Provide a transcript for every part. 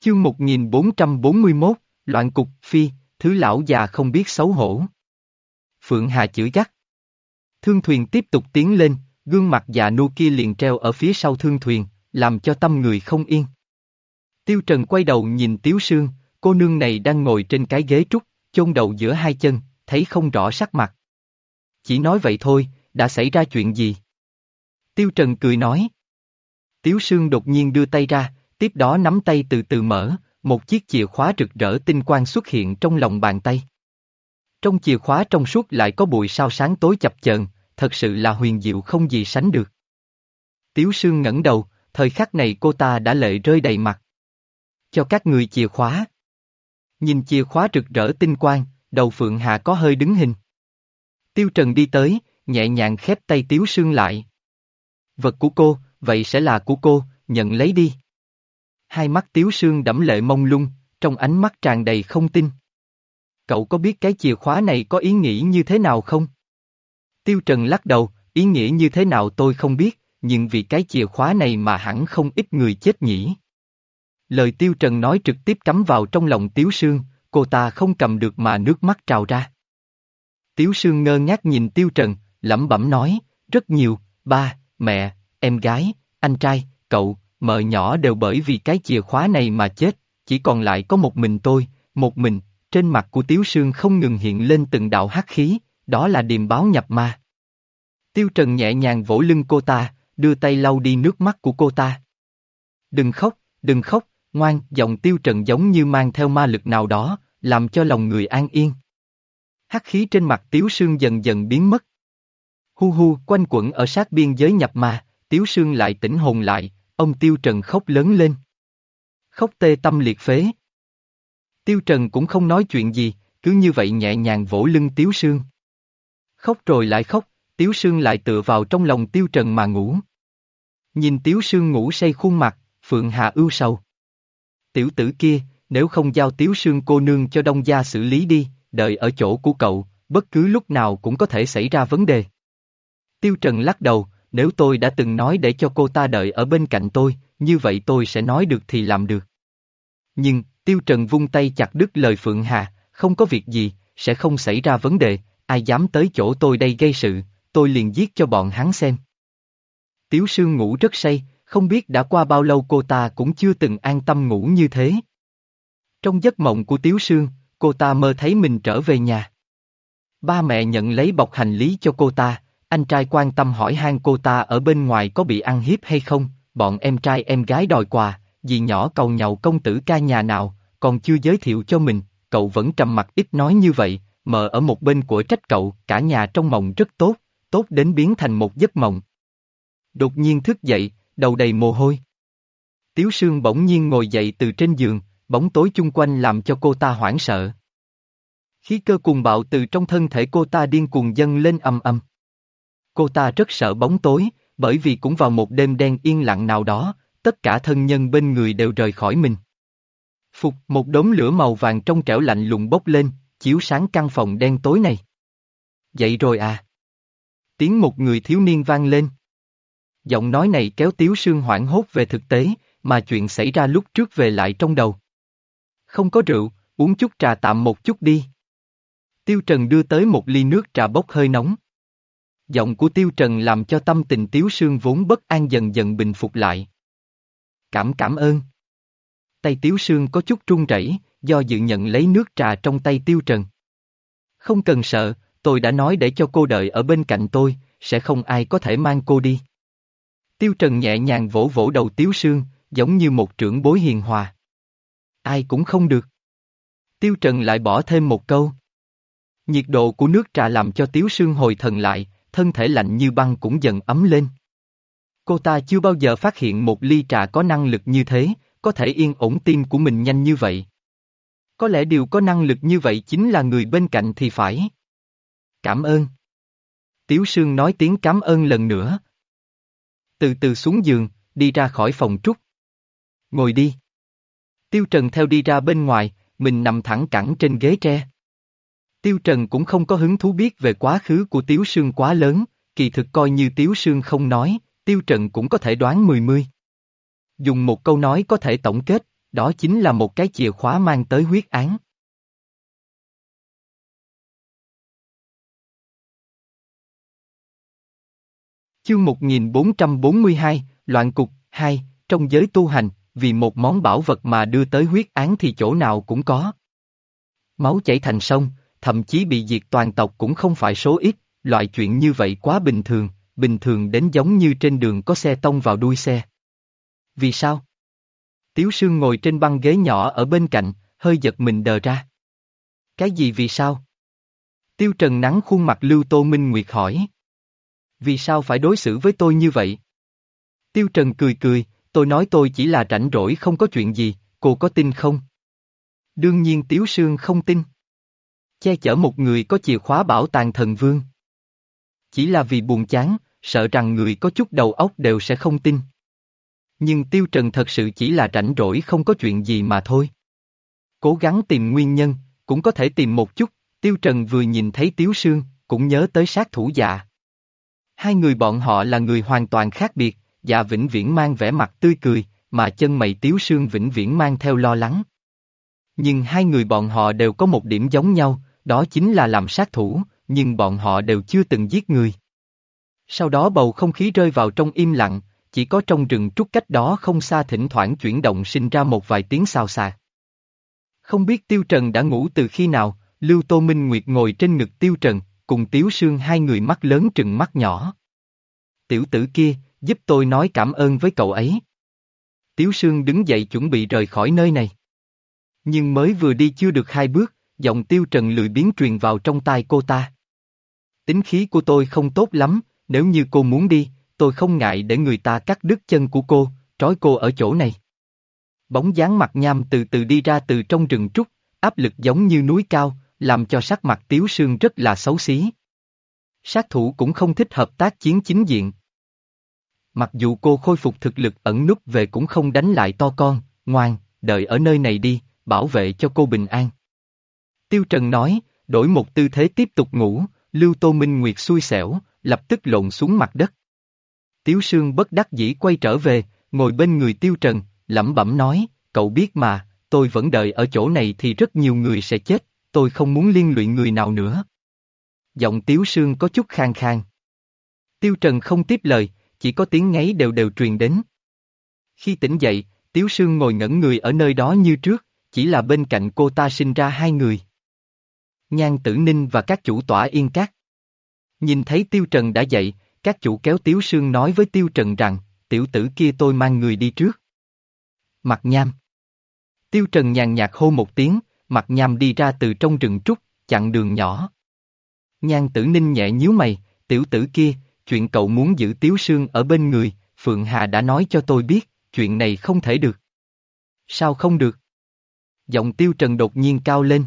Chương 1441, Loạn cục, phi, thứ lão già không biết xấu hổ. Phượng Hà chửi gắt. Thương thuyền tiếp tục tiến lên, gương mặt già nua kia liền treo ở phía sau thương thuyền, làm cho tâm người không yên. Tiêu Trần quay đầu nhìn Tiếu Sương, cô nương này đang ngồi trên cái ghế trúc, chôn đầu giữa hai chân, thấy không rõ sắc mặt. Chỉ nói vậy thôi, đã xảy ra chuyện gì? Tiêu Trần cười nói. Tiếu Sương đột nhiên đưa tay ra, tiếp đó nắm tay từ từ mở, một chiếc chìa khóa rực rỡ tinh quang xuất hiện trong lòng bàn tay. Trong chìa khóa trong suốt lại có bụi sao sáng tối chập chờn, thật sự là huyền diệu không gì sánh được. Tiếu Sương ngẩng đầu, thời khắc này cô ta đã lệ rơi đầy mặt. Cho các người chìa khóa. Nhìn chìa khóa rực rỡ tinh quang, đầu Phượng Hà có hơi đứng hình. Tiêu Trần đi tới, nhẹ nhàng khép tay Tiếu Sương lại. Vật của cô, vậy sẽ là của cô, nhận lấy đi. Hai mắt Tiếu Sương đẫm lệ mông lung, trong ánh mắt tràn đầy không tin. Cậu có biết cái chìa khóa này có ý nghĩa như thế nào không? Tiêu Trần lắc đầu, ý nghĩa như thế nào tôi không biết, nhưng vì cái chìa khóa này mà hẳn không ít người chết nhỉ. Lời Tiêu Trần nói trực tiếp cắm vào trong lòng Tiếu Sương, cô ta không cầm được mà nước mắt trào ra. Tiếu Sương ngơ ngác nhìn Tiêu Trần, lẩm bẩm nói, rất nhiều, ba, mẹ, em gái, anh trai, cậu, mợ nhỏ đều bởi vì cái chìa khóa này mà chết, chỉ còn lại có một mình tôi, một mình, trên mặt của Tiếu Sương không ngừng hiện lên từng đạo hắc khí, đó là điềm báo nhập ma. Tiêu Trần nhẹ nhàng vỗ lưng cô ta, đưa tay lau đi nước mắt của cô ta. Đừng khóc, đừng khóc, ngoan, giọng Tiêu Trần giống như mang theo ma lực nào đó, làm cho lòng người an yên. Hắc khí trên mặt Tiếu Sương dần dần biến mất. Hu hu quanh quẩn ở sát biên giới nhập ma, Tiếu Sương lại tỉnh hồn lại, ông Tiêu Trần khóc lớn lên. Khóc tê tâm liệt phế. Tiêu Trần cũng không nói chuyện gì, cứ như vậy nhẹ nhàng vỗ lưng Tiếu Sương. Khóc rồi lại khóc, Tiếu Sương lại tựa vào trong lòng Tiêu Trần mà ngủ. Nhìn Tiếu Sương ngủ say khuôn mặt, Phượng Hà ưu sầu. Tiểu tử kia, nếu không giao Tiếu Sương cô nương cho Đông Gia xử lý đi, đợi ở chỗ của cậu, bất cứ lúc nào cũng có thể xảy ra vấn đề. Tiêu Trần lắc đầu, nếu tôi đã từng nói để cho cô ta đợi ở bên cạnh tôi, như vậy tôi sẽ nói được thì làm được. Nhưng, Tiêu Trần vung tay chặt đứt lời Phượng Hà, không có việc gì, sẽ không xảy ra vấn đề, ai dám tới chỗ tôi đây gây sự, tôi liền giết cho bọn hắn xem. Tiếu Sương ngủ rất say, không biết đã qua bao lâu cô ta cũng chưa từng an tâm ngủ như thế. Trong giấc mộng của Tiếu Sương, cô ta mơ thấy mình trở về nhà. Ba mẹ nhận lấy bọc hành lý cho cô ta, anh trai quan tâm hỏi han cô ta ở bên ngoài có bị ăn hiếp hay không, bọn em trai em gái đòi quà, dì nhỏ cầu nhậu công tử ca nhà nào, còn chưa giới thiệu cho mình, cậu vẫn trầm mặt ít nói như vậy, mờ ở một bên của trách cậu, cả nhà trong mộng rất tốt, tốt đến biến thành một giấc mộng. Đột nhiên thức dậy, đầu đầy mồ hôi. Tiếu Sương bỗng nhiên ngồi dậy từ trên giường, bóng tối chung quanh làm cho cô ta hoảng sợ. Khí cơ cuồng bạo từ trong thân thể cô ta điên cuồng dâng lên âm âm. Cô ta rất sợ bóng tối, bởi vì cũng vào một đêm đen yên lặng nào đó, tất cả thân nhân bên người đều rời khỏi mình. Phục, một đống lửa màu vàng trong trẻo lạnh lùng bốc lên, chiếu sáng căn phòng đen tối này. Dậy rồi à? Tiếng một người thiếu niên vang lên. Giọng nói này kéo Tiếu Sương hoảng hốt về thực tế, mà chuyện xảy ra lúc trước về lại trong đầu. Không có rượu, uống chút trà tạm một chút đi. Tiêu Trần đưa tới một ly nước trà bốc hơi nóng. Giọng của Tiêu Trần làm cho tâm tình Tiếu Sương vốn bất an dần dần bình phục lại. Cảm cảm ơn. Tay Tiếu Sương có chút run rẩy, do dự nhận lấy nước trà trong tay Tiêu Trần. Không cần sợ, tôi đã nói để cho cô đợi ở bên cạnh tôi, sẽ không ai có thể mang cô đi. Tiêu Trần nhẹ nhàng vỗ vỗ đầu Tiếu Sương, giống như một trưởng bối hiền hòa. Ai cũng không được. Tiêu Trần lại bỏ thêm một câu. Nhiệt độ của nước trà làm cho Tiếu Sương hồi thần lại, thân thể lạnh như băng cũng dần ấm lên. Cô ta chưa bao giờ phát hiện một ly trà có năng lực như thế, có thể yên ổn tim của mình nhanh như vậy. Có lẽ điều có năng lực như vậy chính là người bên cạnh thì phải. Cảm ơn. Tiếu Sương nói tiếng cảm ơn lần nữa. Từ từ xuống giường, đi ra khỏi phòng trúc. Ngồi đi. Tiêu Trần theo đi ra bên ngoài, mình nằm thẳng cẳng trên ghế tre. Tiêu Trần cũng không có hứng thú biết về quá khứ của Tiếu Sương quá lớn, kỳ thực coi như Tiếu Sương không nói, Tiêu Trần cũng có thể đoán mười mươi. Dùng một câu nói có thể tổng kết, đó chính là một cái chìa khóa mang tới huyết án. Chương 1442, Loạn cục, 2, trong giới tu hành, vì một món bảo vật mà đưa tới huyết án thì chỗ nào cũng có. Máu chảy thành sông, thậm chí bị diệt toàn tộc cũng không phải số ít, loại chuyện như vậy quá bình thường, bình thường đến giống như trên đường có xe tông vào đuôi xe. Vì sao? Tiếu Sương ngồi trên băng ghế nhỏ ở bên cạnh, hơi giật mình đờ ra. Cái gì vì sao? Tiêu Trần nắng khuôn mặt Lưu Tô Minh Nguyệt hỏi. Vì sao phải đối xử với tôi như vậy? Tiêu Trần cười cười, tôi nói tôi chỉ là rảnh rỗi không có chuyện gì, cô có tin không? Đương nhiên Tiếu Sương không tin. Che chở một người có chìa khóa bảo tàng thần vương. Chỉ là vì buồn chán, sợ rằng người có chút đầu óc đều sẽ không tin. Nhưng Tiêu Trần thật sự chỉ là rảnh rỗi không có chuyện gì mà thôi. Cố gắng tìm nguyên nhân, cũng có thể tìm một chút, Tiêu Trần vừa nhìn thấy Tiếu Sương, cũng nhớ tới sát thủ dạ. Hai người bọn họ là người hoàn toàn khác biệt, dạ vĩnh viễn mang vẻ mặt tươi cười, mà chân mày Tiếu Sương vĩnh viễn mang theo lo lắng. Nhưng hai người bọn họ đều có một điểm giống nhau, đó chính là làm sát thủ, nhưng bọn họ đều chưa từng giết người. Sau đó bầu không khí rơi vào trong im lặng, chỉ có trong rừng trúc cách đó không xa thỉnh thoảng chuyển động sinh ra một vài tiếng xào xạc. Không biết Tiêu Trần đã ngủ từ khi nào, Lưu Tô Minh Nguyệt ngồi trên ngực Tiêu Trần, cùng Tiếu Sương hai người mắt lớn trừng mắt nhỏ. Tiểu tử kia, giúp tôi nói cảm ơn với cậu ấy. Tiếu Sương đứng dậy chuẩn bị rời khỏi nơi này. Nhưng mới vừa đi chưa được hai bước, giọng Tiêu Trần lười biến truyền vào trong tai cô ta. Tính khí của tôi không tốt lắm, nếu như cô muốn đi, tôi không ngại để người ta cắt đứt chân của cô, trói cô ở chỗ này. Bóng dáng mặt nham từ từ đi ra từ trong rừng trúc, áp lực giống như núi cao, làm cho sắc mặt Tiếu Sương rất là xấu xí. Sát thủ cũng không thích hợp tác chiến chính diện. Mặc dù cô khôi phục thực lực ẩn núp về cũng không đánh lại to con, ngoan, đợi ở nơi này đi, bảo vệ cho cô bình an. Tiêu Trần nói, đổi một tư thế tiếp tục ngủ, Lưu Tô Minh Nguyệt xui xẻo, lập tức lộn xuống mặt đất. Tiếu Sương bất đắc dĩ quay trở về, ngồi bên người Tiêu Trần, lẩm bẩm nói, cậu biết mà, tôi vẫn đợi ở chỗ này thì rất nhiều người sẽ chết, tôi không muốn liên lụy người nào nữa. Giọng Tiếu Sương có chút khang khang. Tiêu Trần không tiếp lời, chỉ có tiếng ngáy đều đều truyền đến. Khi tỉnh dậy, Tiếu Sương ngồi ngẩn người ở nơi đó như trước, chỉ là bên cạnh cô ta sinh ra hai người. Nhan Tử Ninh và các chủ tỏa yên cát. Nhìn thấy Tiêu Trần đã dậy, các chủ kéo Tiếu Sương nói với Tiêu Trần rằng, tiểu tử kia tôi mang người đi trước. Mặt nham. Tiêu Trần nhàn nhạt hô một tiếng, mặt nham đi ra từ trong rừng trúc, chặn đường nhỏ. Nhan tử ninh nhẹ nhíu mày, tiểu tử kia, chuyện cậu muốn giữ Tiếu Sương ở bên người, Phượng Hà đã nói cho tôi biết, chuyện này không thể được. Sao không được? Giọng Tiêu Trần đột nhiên cao lên.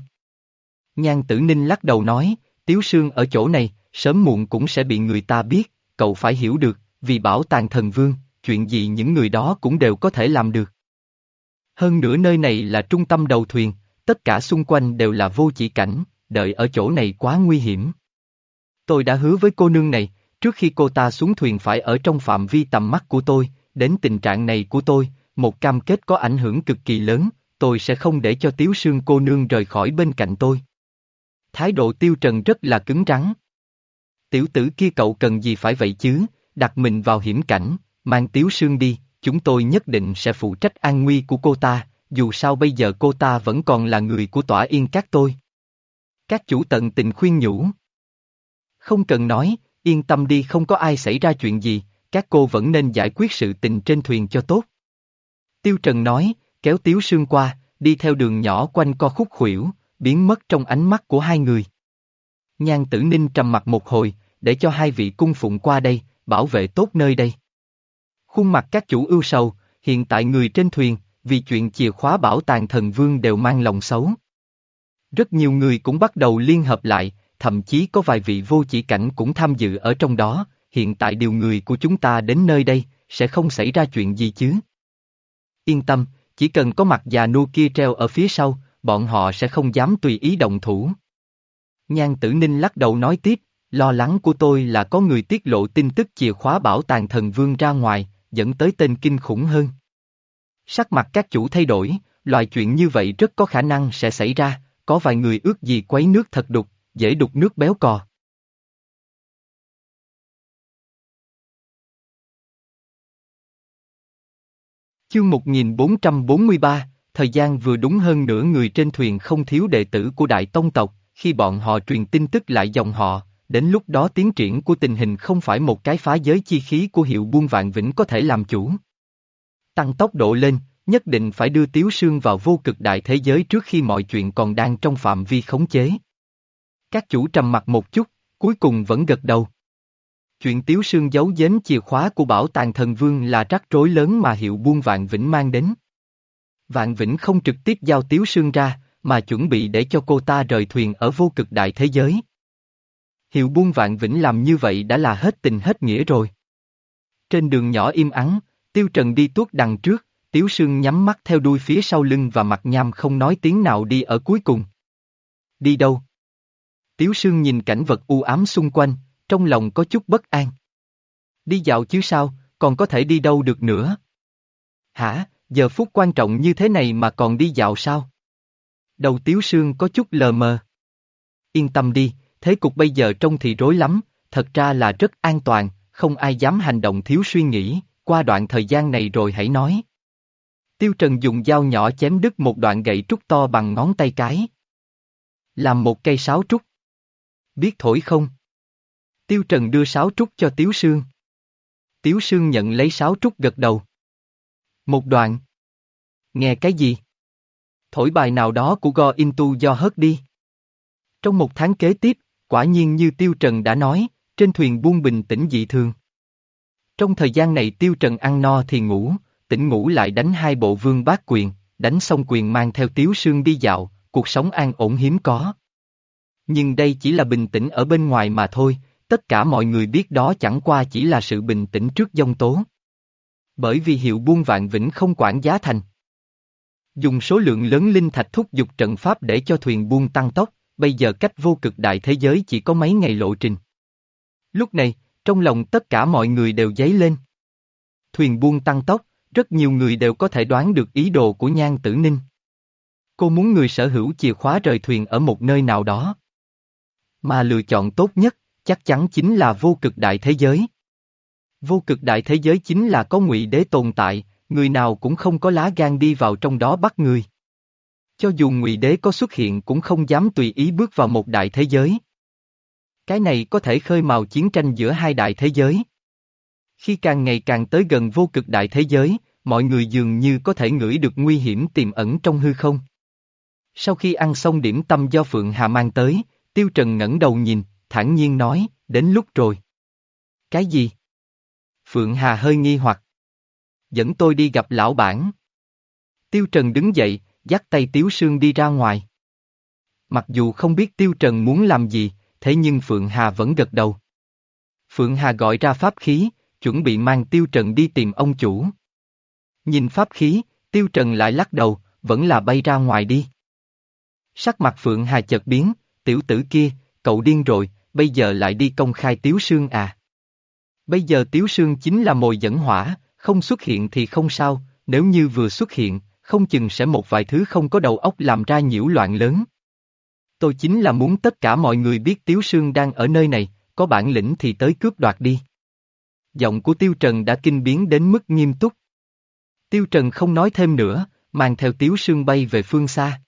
Nhan tử ninh lắc đầu nói, Tiếu Sương ở chỗ này, sớm muộn cũng sẽ bị người ta biết, cậu phải hiểu được, vì bảo tàng thần vương, chuyện gì những người đó cũng đều có thể làm được. Hơn nữa nơi này là trung tâm đầu thuyền, tất cả xung quanh đều là vô chỉ cảnh, đợi ở chỗ này quá nguy hiểm. Tôi đã hứa với cô nương này, trước khi cô ta xuống thuyền phải ở trong phạm vi tầm mắt của tôi, đến tình trạng này của tôi, một cam kết có ảnh hưởng cực kỳ lớn, tôi sẽ không để cho Tiếu Sương cô nương rời khỏi bên cạnh tôi. Thái độ Tiêu Trần rất là cứng rắn. Tiểu tử kia cậu cần gì phải vậy chứ, đặt mình vào hiểm cảnh, mang Tiếu Sương đi, chúng tôi nhất định sẽ phụ trách an nguy của cô ta, dù sao bây giờ cô ta vẫn còn là người của tỏa yên các tôi. Các chủ tận tình khuyên nhủ. Không cần nói, yên tâm đi không có ai xảy ra chuyện gì, các cô vẫn nên giải quyết sự tình trên thuyền cho tốt. Tiêu Trần nói, kéo Tiếu Sương qua, đi theo đường nhỏ quanh co khúc khuỷu, biến mất trong ánh mắt của hai người. Nhan tử ninh trầm mặt một hồi, để cho hai vị cung phụng qua đây, bảo vệ tốt nơi đây. Khuôn mặt các chủ ưu sầu, hiện tại người trên thuyền, vì chuyện chìa khóa bảo tàng thần vương đều mang lòng xấu. Rất nhiều người cũng bắt đầu liên hợp lại, thậm chí có vài vị vô chỉ cảnh cũng tham dự ở trong đó, hiện tại điều người của chúng ta đến nơi đây, sẽ không xảy ra chuyện gì chứ. Yên tâm, chỉ cần có mặt già nua kia treo ở phía sau, bọn họ sẽ không dám tùy ý động thủ. Nhan tử ninh lắc đầu nói tiếp, lo lắng của tôi là có người tiết lộ tin tức chìa khóa bảo tàng thần vương ra ngoài, dẫn tới tên kinh khủng hơn. Sắc mặt các chủ thay đổi, loại chuyện như vậy rất có khả năng sẽ xảy ra, có vài người ước gì quấy nước thật đục, dễ đục nước béo cò. Chương 1443, thời gian vừa đúng hơn nửa người trên thuyền không thiếu đệ tử của Đại Tông tộc, khi bọn họ truyền tin tức lại dòng họ, đến lúc đó tiến triển của tình hình không phải một cái phá giới chi khí của hiệu buôn vạn vĩnh có thể làm chủ. Tăng tốc độ lên, nhất định phải đưa Tiếu Sương vào vô cực đại thế giới trước khi mọi chuyện còn đang trong phạm vi khống chế. Các chủ trầm mặt một chút, cuối cùng vẫn gật đầu. Chuyện Tiếu Sương giấu giếm chìa khóa của bảo tàng thần vương là rắc rối lớn mà hiệu buôn Vạn Vĩnh mang đến. Vạn Vĩnh không trực tiếp giao Tiếu Sương ra, mà chuẩn bị để cho cô ta rời thuyền ở vô cực đại thế giới. Hiệu buôn Vạn Vĩnh làm như vậy đã là hết tình hết nghĩa rồi. Trên đường nhỏ im ắng, Tiêu Trần đi tuốt đằng trước, Tiếu Sương nhắm mắt theo đuôi phía sau lưng và mặt nham không nói tiếng nào đi ở cuối cùng. Đi đâu? Tiếu Sương nhìn cảnh vật u ám xung quanh, trong lòng có chút bất an. Đi dạo chứ sao, còn có thể đi đâu được nữa? Hả, giờ phút quan trọng như thế này mà còn đi dạo sao? Đầu Tiếu Sương có chút lờ mờ. Yên tâm đi, thế cục bây giờ trông thì rối lắm, thật ra là rất an toàn, không ai dám hành động thiếu suy nghĩ, qua đoạn thời gian này rồi hãy nói. Tiêu Trần dùng dao nhỏ chém đứt một đoạn gậy trúc to bằng ngón tay cái. Làm một cây sáo trúc. Biết thổi không? Tiêu Trần đưa sáo trúc cho Tiếu Sương. Tiếu Sương nhận lấy sáo trúc gật đầu. Một đoạn. Nghe cái gì? Thổi bài nào đó của Go Into do hớt đi. Trong một tháng kế tiếp, quả nhiên như Tiêu Trần đã nói, trên thuyền buông bình tĩnh dị thường. Trong thời gian này Tiêu Trần ăn no thì ngủ, tỉnh ngủ lại đánh hai bộ vương bát quyền, đánh xong quyền mang theo Tiếu Sương đi dạo, cuộc sống an ổn hiếm có. Nhưng đây chỉ là bình tĩnh ở bên ngoài mà thôi, tất cả mọi người biết đó chẳng qua chỉ là sự bình tĩnh trước dông tố. Bởi vì hiệu buôn vạn vĩnh không quản giá thành. Dùng số lượng lớn linh thạch thúc giục trận pháp để cho thuyền buôn tăng tốc, bây giờ cách vô cực đại thế giới chỉ có mấy ngày lộ trình. Lúc này, trong lòng tất cả mọi người đều dấy lên. Thuyền buôn tăng tốc, rất nhiều người đều có thể đoán được ý đồ của Nhan Tử Ninh. Cô muốn người sở hữu chìa khóa rời thuyền ở một nơi nào đó. Mà lựa chọn tốt nhất, chắc chắn chính là vô cực đại thế giới. Vô cực đại thế giới chính là có ngụy đế tồn tại, người nào cũng không có lá gan đi vào trong đó bắt người. Cho dù ngụy đế có xuất hiện cũng không dám tùy ý bước vào một đại thế giới. Cái này có thể khơi mào chiến tranh giữa hai đại thế giới. Khi càng ngày càng tới gần vô cực đại thế giới, mọi người dường như có thể ngửi được nguy hiểm tiềm ẩn trong hư không. Sau khi ăn xong điểm tâm do Phượng Hà mang tới, Tiêu Trần ngẩng đầu nhìn, thản nhiên nói, đến lúc rồi. Cái gì? Phượng Hà hơi nghi hoặc. Dẫn tôi đi gặp lão bản. Tiêu Trần đứng dậy, dắt tay Tiếu Sương đi ra ngoài. Mặc dù không biết Tiêu Trần muốn làm gì, thế nhưng Phượng Hà vẫn gật đầu. Phượng Hà gọi ra pháp khí, chuẩn bị mang Tiêu Trần đi tìm ông chủ. Nhìn pháp khí, Tiêu Trần lại lắc đầu, vẫn là bay ra ngoài đi. Sắc mặt Phượng Hà chợt biến, tiểu tử kia, cậu điên rồi, bây giờ lại đi công khai Tiếu Sương à. Bây giờ Tiếu Sương chính là mồi dẫn hỏa, không xuất hiện thì không sao, nếu như vừa xuất hiện, không chừng sẽ một vài thứ không có đầu óc làm ra nhiễu loạn lớn. Tôi chính là muốn tất cả mọi người biết Tiếu Sương đang ở nơi này, có bản lĩnh thì tới cướp đoạt đi. Giọng của Tiêu Trần đã kinh biến đến mức nghiêm túc. Tiêu Trần không nói thêm nữa, mang theo Tiếu Sương bay về phương xa.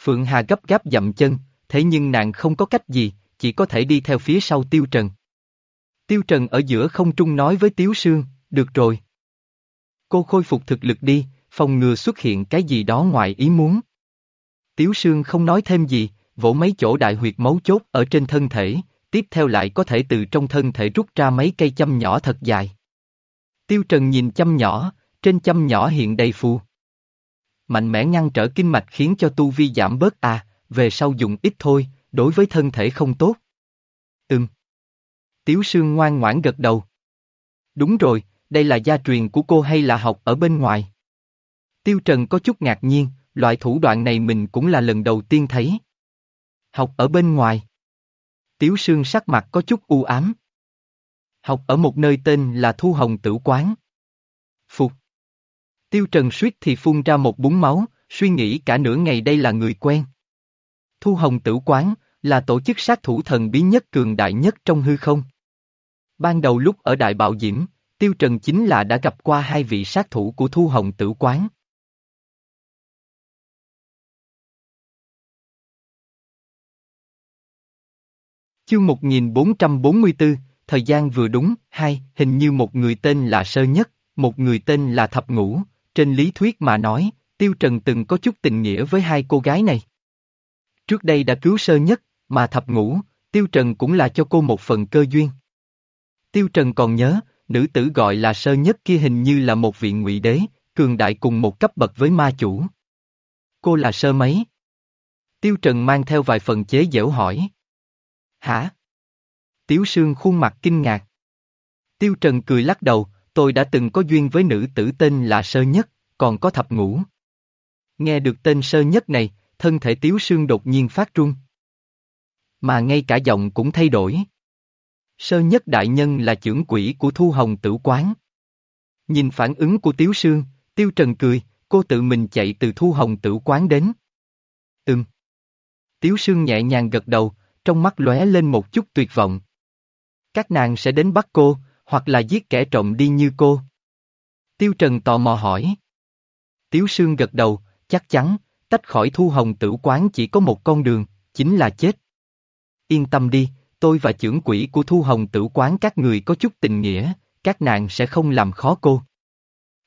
Phượng Hà gấp gáp dậm chân, thế nhưng nàng không có cách gì, chỉ có thể đi theo phía sau Tiêu Trần. Tiêu Trần ở giữa không trung nói với Tiếu Sương, được rồi. Cô khôi phục thực lực đi, phòng ngừa xuất hiện cái gì đó ngoài ý muốn. Tiếu Sương không nói thêm gì, vỗ mấy chỗ đại huyệt máu chốt ở trên thân thể, tiếp theo lại có thể từ trong thân thể rút ra mấy cây châm nhỏ thật dài. Tiêu Trần nhìn châm nhỏ, trên châm nhỏ hiện đầy phù. Mạnh mẽ ngăn trở kinh mạch khiến cho tu vi giảm bớt à, về sau dùng ít thôi, đối với thân thể không tốt. Ừm. Tiếu Sương ngoan ngoãn gật đầu. Đúng rồi, đây là gia truyền của cô hay là học ở bên ngoài? Tiêu Trần có chút ngạc nhiên, loại thủ đoạn này mình cũng là lần đầu tiên thấy. Học ở bên ngoài. Tiếu Sương sắc mặt có chút u ám. Học ở một nơi tên là Thu Hồng Tử Quán. Phục. Tiêu Trần suýt thì phun ra một búng máu, suy nghĩ cả nửa ngày đây là người quen. Thu Hồng Tử Quán, là tổ chức sát thủ thần bí nhất cường đại nhất trong hư không. Ban đầu lúc ở Đại Bạo Diễm, Tiêu Trần chính là đã gặp qua hai vị sát thủ của Thu Hồng Tử Quán. Chương 1444, thời gian vừa đúng, hai, hình như một người tên là Sơ Nhất, một người tên là Thập Ngũ, trên lý thuyết mà nói, Tiêu Trần từng có chút tình nghĩa với hai cô gái này. Trước đây đã cứu Sơ Nhất, mà Thập Ngũ, Tiêu Trần cũng là cho cô một phần cơ duyên. Tiêu Trần còn nhớ, nữ tử gọi là Sơ Nhất kia hình như là một vị ngụy đế, cường đại cùng một cấp bậc với ma chủ. Cô là Sơ mấy? Tiêu Trần mang theo vài phần chế giễu hỏi. Hả? Tiếu Sương khuôn mặt kinh ngạc. Tiêu Trần cười lắc đầu, tôi đã từng có duyên với nữ tử tên là Sơ Nhất, còn có thập ngũ. Nghe được tên Sơ Nhất này, thân thể Tiếu Sương đột nhiên phát trung. Mà ngay cả giọng cũng thay đổi. Sơ Nhất đại nhân là trưởng quỷ của Thu Hồng Tử Quán. Nhìn phản ứng của Tiếu Sương, Tiêu Trần cười, cô tự mình chạy từ Thu Hồng Tử Quán đến. Ừm. Tiếu Sương nhẹ nhàng gật đầu, trong mắt lóe lên một chút tuyệt vọng. Các nàng sẽ đến bắt cô, hoặc là giết kẻ trộm đi như cô. Tiêu Trần tò mò hỏi. Tiếu Sương gật đầu, chắc chắn, tách khỏi thu hồng tử quán chỉ có một con đường, chính là chết. Yên tâm đi, tôi và trưởng quỷ của thu hồng tử quán các người có chút tình nghĩa, các nàng sẽ không làm khó cô.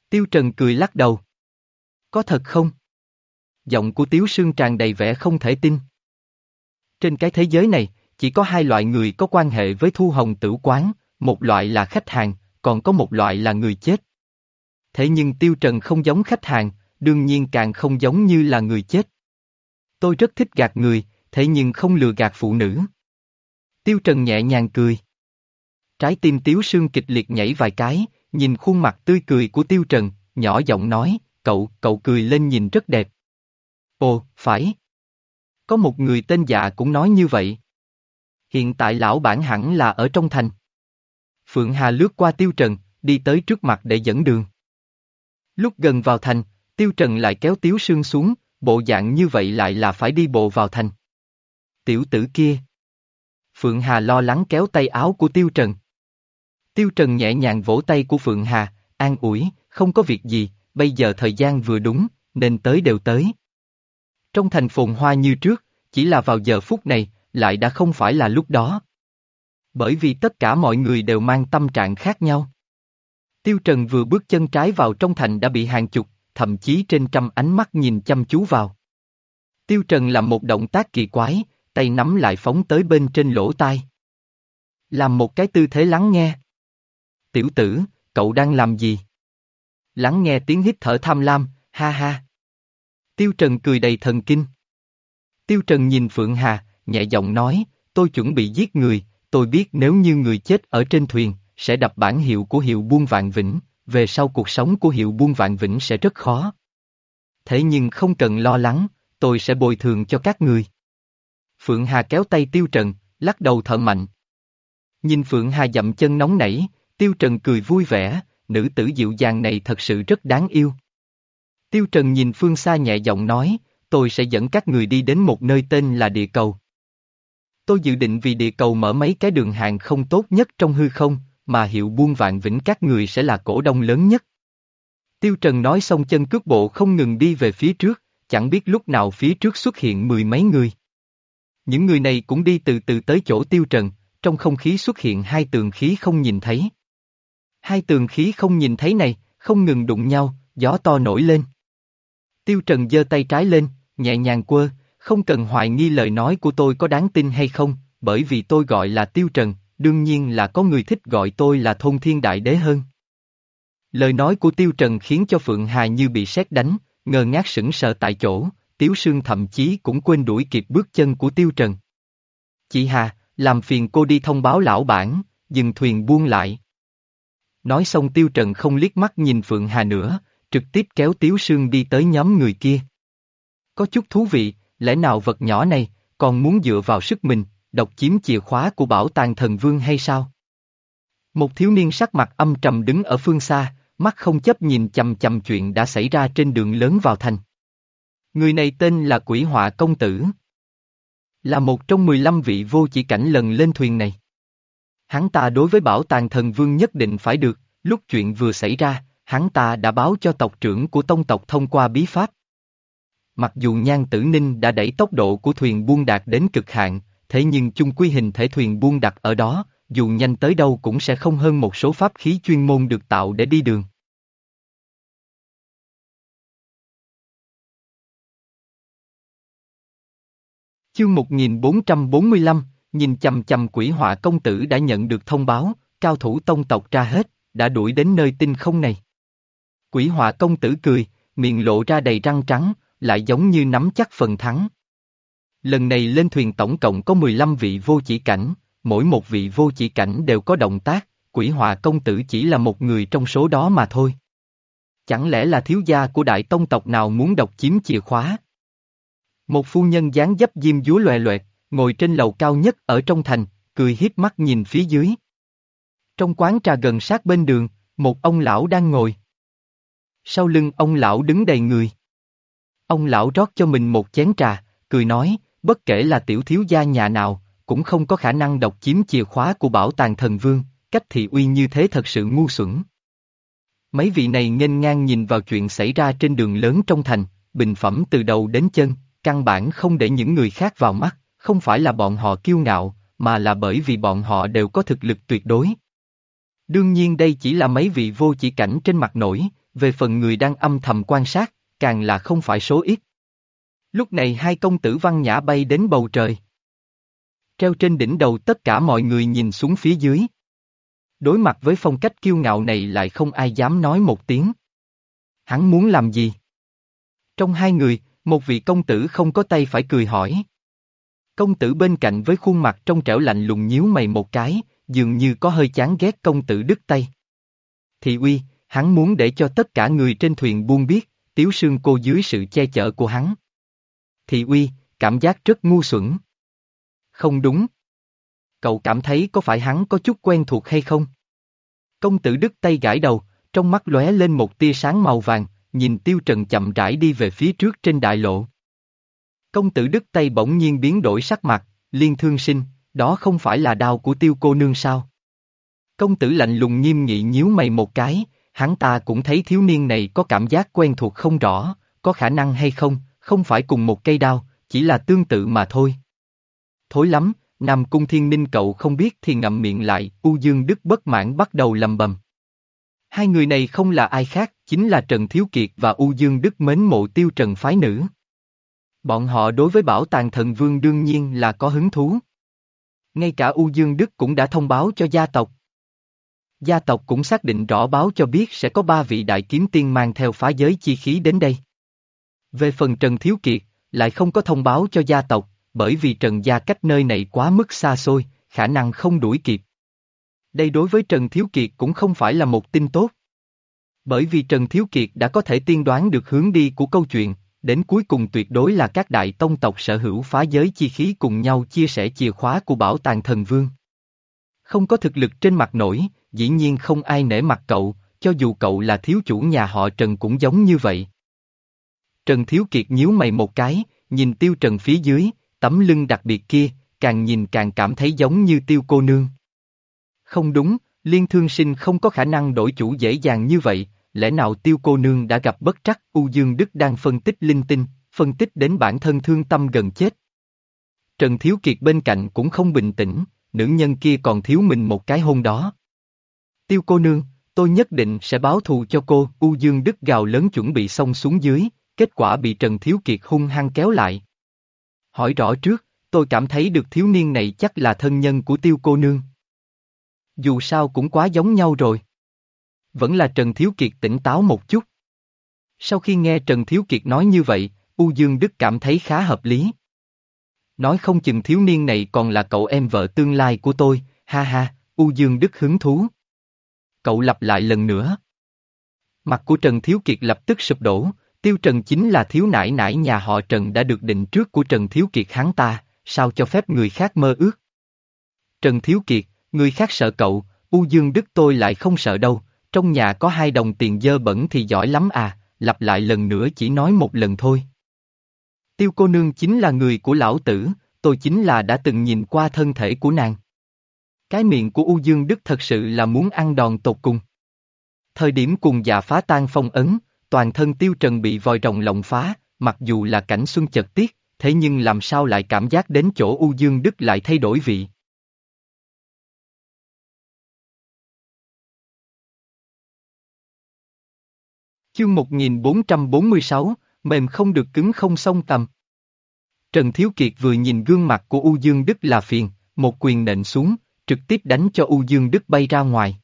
Tiêu Trần cười lắc đầu. Có thật không? Giọng của Tiếu Sương tràn đầy vẻ không thể tin. Trên cái thế giới này, chỉ có hai loại người có quan hệ với thu hồng tử quán, một loại là khách hàng, còn có một loại là người chết. Thế nhưng Tiêu Trần không giống khách hàng, đương nhiên càng không giống như là người chết. Tôi rất thích gạt người, thế nhưng không lừa gạt phụ nữ. Tiêu Trần nhẹ nhàng cười. Trái tim Tiếu Sương kịch liệt nhảy vài cái, nhìn khuôn mặt tươi cười của Tiêu Trần, nhỏ giọng nói, cậu, cậu cười lên nhìn rất đẹp. Ồ, phải. Có một người tên dạ cũng nói như vậy. Hiện tại lão bản hẳn là ở trong thành. Phượng Hà lướt qua Tiêu Trần, đi tới trước mặt để dẫn đường. Lúc gần vào thành, Tiêu Trần lại kéo Tiếu Sương xuống, bộ dạng như vậy lại là phải đi bộ vào thành. Tiểu tử kia. Phượng Hà lo lắng kéo tay áo của Tiêu Trần. Tiêu Trần nhẹ nhàng vỗ tay của Phượng Hà, an ủi, không có việc gì, bây giờ thời gian vừa đúng, nên tới đều tới. Trong thành phồn hoa như trước, chỉ là vào giờ phút này, lại đã không phải là lúc đó. Bởi vì tất cả mọi người đều mang tâm trạng khác nhau. Tiêu Trần vừa bước chân trái vào trong thành đã bị hàng chục, thậm chí trên trăm ánh mắt nhìn chăm chú vào. Tiêu Trần làm một động tác kỳ quái, tay nắm lại phóng tới bên trên lỗ tai. Làm một cái tư thế lắng nghe. Tiểu tử, cậu đang làm gì? Lắng nghe tiếng hít thở tham lam, ha ha. Tiêu Trần cười đầy thần kinh. Tiêu Trần nhìn Phượng Hà, nhẹ giọng nói, tôi chuẩn bị giết người, tôi biết nếu như người chết ở trên thuyền, sẽ đập bản hiệu của hiệu buôn vạn vĩnh, về sau cuộc sống của hiệu buôn vạn vĩnh sẽ rất khó. Thế nhưng không cần lo lắng, tôi sẽ bồi thường cho các người. Phượng Hà kéo tay Tiêu Trần, lắc đầu thở mạnh. Nhìn Phượng Hà dậm chân nóng nảy, Tiêu Trần cười vui vẻ, nữ tử dịu dàng này thật sự rất đáng yêu. Tiêu Trần nhìn phương xa nhẹ giọng nói, tôi sẽ dẫn các người đi đến một nơi tên là địa cầu. Tôi dự định vì địa cầu mở mấy cái đường hàng không tốt nhất trong hư không, mà hiệu buôn vạn vĩnh các người sẽ là cổ đông lớn nhất. Tiêu Trần nói xong chân cước bộ không ngừng đi về phía trước, chẳng biết lúc nào phía trước xuất hiện mười mấy người. Những người này cũng đi từ từ tới chỗ Tiêu Trần, trong không khí xuất hiện hai tường khí không nhìn thấy. Hai tường khí không nhìn thấy này, không ngừng đụng nhau, gió to nổi lên. Tiêu Trần giơ tay trái lên, nhẹ nhàng quơ, không cần hoài nghi lời nói của tôi có đáng tin hay không, bởi vì tôi gọi là Tiêu Trần, đương nhiên là có người thích gọi tôi là Thôn Thiên Đại Đế hơn. Lời nói của Tiêu Trần khiến cho Phượng Hà như bị sét đánh, ngơ ngác sững sờ tại chỗ, Tiếu Sương thậm chí cũng quên đuổi kịp bước chân của Tiêu Trần. Chị Hà, làm phiền cô đi thông báo lão bản, dừng thuyền buông lại. Nói xong Tiêu Trần không liếc mắt nhìn Phượng Hà nữa, trực tiếp kéo Tiếu Sương đi tới nhóm người kia. Có chút thú vị, lẽ nào vật nhỏ này, còn muốn dựa vào sức mình, độc chiếm chìa khóa của bảo tàng thần vương hay sao? Một thiếu niên sắc mặt âm trầm đứng ở phương xa, mắt không chấp nhìn chầm chầm chuyện đã xảy ra trên đường lớn vào thành. Người này tên là Quỷ Họa Công Tử. Là một trong 15 vị vô chỉ cảnh lần lên thuyền này. Hắn ta đối với bảo tàng thần vương nhất định phải được, lúc chuyện vừa xảy ra, hắn ta đã báo cho tộc trưởng của tông tộc thông qua bí pháp. Mặc dù nhan tử ninh đã đẩy tốc độ của thuyền buôn đạt đến cực hạn, thế nhưng chung quy hình thể thuyền buôn đặt ở đó, dù nhanh tới đâu cũng sẽ không hơn một số pháp khí chuyên môn được tạo để đi đường. Chương 1445, nhìn chầm chầm quỷ họa công tử đã nhận được thông báo, cao thủ tông tộc ra hết, đã đuổi đến nơi tinh không này. Quỷ họa công tử cười, miệng lộ ra đầy răng trắng, lại giống như nắm chắc phần thắng. Lần này lên thuyền tổng cộng có 15 vị vô chỉ cảnh, mỗi một vị vô chỉ cảnh đều có động tác, quỷ họa công tử chỉ là một người trong số đó mà thôi. Chẳng lẽ là thiếu gia của đại tông tộc nào muốn độc chiếm chìa khóa? Một phu nhân dáng dấp diêm dúa loè loẹt, ngồi trên lầu cao nhất ở trong thành, cười hiếp mắt nhìn phía dưới. Trong quán trà gần sát bên đường, một ông lão đang ngồi. Sau lưng ông lão đứng đầy người. Ông lão rót cho mình một chén trà, cười nói, bất kể là tiểu thiếu gia nhà nào, cũng không có khả năng độc chiếm chìa khóa của bảo tàng thần vương, cách thị uy như thế thật sự ngu xuẩn. Mấy vị này nghênh ngang nhìn vào chuyện xảy ra trên đường lớn trong thành, bình phẩm từ đầu đến chân, căn bản không để những người khác vào mắt, không phải là bọn họ kiêu ngạo, mà là bởi vì bọn họ đều có thực lực tuyệt đối. Đương nhiên đây chỉ là mấy vị vô chỉ cảnh trên mặt nổi, về phần người đang âm thầm quan sát, càng là không phải số ít. Lúc này hai công tử văn nhã bay đến bầu trời. Treo trên đỉnh đầu tất cả mọi người nhìn xuống phía dưới. Đối mặt với phong cách kiêu ngạo này lại không ai dám nói một tiếng. Hắn muốn làm gì? Trong hai người, một vị công tử không có tay phải cười hỏi. Công tử bên cạnh với khuôn mặt trong trẻo lạnh lùng nhíu mày một cái, dường như có hơi chán ghét công tử đứt tay. Thị uy, hắn muốn để cho tất cả người trên thuyền buông biết, tiếu sương cô dưới sự che chở của hắn. Thị uy, cảm giác rất ngu xuẩn. Không đúng. Cậu cảm thấy có phải hắn có chút quen thuộc hay không? Công tử đứt tay gãi đầu, trong mắt lóe lên một tia sáng màu vàng, nhìn Tiêu Trần chậm rãi đi về phía trước trên đại lộ. Công tử đức tây bỗng nhiên biến đổi sắc mặt, liên thương sinh, đó không phải là đao của tiêu cô nương sao? Công tử lạnh lùng nghiêm nghị nhíu mày một cái, hắn ta cũng thấy thiếu niên này có cảm giác quen thuộc không rõ, có khả năng hay không, không phải cùng một cây đao, chỉ là tương tự mà thôi. Thối lắm, Nam Cung Thiên Ninh cậu không biết thì ngậm miệng lại, U Dương Đức bất mãn bắt đầu lầm bầm. Hai người này không là ai khác, chính là Trần Thiếu Kiệt và U Dương Đức mến mộ tiêu Trần phái nữ. Bọn họ đối với bảo tàng thần vương đương nhiên là có hứng thú. Ngay cả U Dương Đức cũng đã thông báo cho gia tộc. Gia tộc cũng xác định rõ báo cho biết sẽ có ba vị đại kiếm tiên mang theo phá giới chi khí đến đây. Về phần Trần Thiếu Kiệt, lại không có thông báo cho gia tộc, bởi vì Trần gia cách nơi này quá mức xa xôi, khả năng không đuổi kịp. Đây đối với Trần Thiếu Kiệt cũng không phải là một tin tốt. Bởi vì Trần Thiếu Kiệt đã có thể tiên đoán được hướng đi của câu chuyện, đến cuối cùng tuyệt đối là các đại tông tộc sở hữu phá giới chi khí cùng nhau chia sẻ chìa khóa của bảo tàng thần vương. Không có thực lực trên mặt nổi, dĩ nhiên không ai nể mặt cậu, cho dù cậu là thiếu chủ nhà họ Trần cũng giống như vậy. Trần Thiếu Kiệt nhíu mày một cái, nhìn tiêu trần phía dưới, tấm lưng đặc biệt kia, càng nhìn càng cảm thấy giống như tiêu cô nương. Không đúng, liên thương sinh không có khả năng đổi chủ dễ dàng như vậy, lẽ nào tiêu cô nương đã gặp bất trắc U Dương Đức đang phân tích linh tinh, phân tích đến bản thân thương tâm gần chết. Trần Thiếu Kiệt bên cạnh cũng không bình tĩnh, nữ nhân kia còn thiếu mình một cái hôn đó. Tiêu cô nương, tôi nhất định sẽ báo thù cho cô, U Dương Đức gào lớn chuẩn bị xông xuống dưới, kết quả bị Trần Thiếu Kiệt hung hăng kéo lại. Hỏi rõ trước, tôi cảm thấy được thiếu niên này chắc là thân nhân của tiêu cô nương. Dù sao cũng quá giống nhau rồi. Vẫn là Trần Thiếu Kiệt tỉnh táo một chút. Sau khi nghe Trần Thiếu Kiệt nói như vậy, U Dương Đức cảm thấy khá hợp lý. Nói không chừng thiếu niên này còn là cậu em vợ tương lai của tôi, ha ha, U Dương Đức hứng thú. Cậu lặp lại lần nữa. Mặt của Trần Thiếu Kiệt lập tức sụp đổ, Tiêu Trần chính là thiếu nải nải nhà họ Trần đã được định trước của Trần Thiếu Kiệt hắn ta, sao cho phép người khác mơ ước. Trần Thiếu Kiệt, người khác sợ cậu, U Dương Đức tôi lại không sợ đâu, trong nhà có hai đồng tiền dơ bẩn thì giỏi lắm à, lặp lại lần nữa chỉ nói một lần thôi. Tiêu cô nương chính là người của lão tử, tôi chính là đã từng nhìn qua thân thể của nàng. Cái miệng của U Dương Đức thật sự là muốn ăn đòn tột cùng. Thời điểm cùng dạ phá tan phong ấn, toàn thân tiêu trần bị vòi rồng lộng phá, mặc dù là cảnh xuân chật tiết, thế nhưng làm sao lại cảm giác đến chỗ U Dương Đức lại thay đổi vị. Chương 1446, mềm không được cứng không song tầm. Trần Thiếu Kiệt vừa nhìn gương mặt của U Dương Đức là phiền, một quyền nện xuống, trực tiếp đánh cho U Dương Đức bay ra ngoài.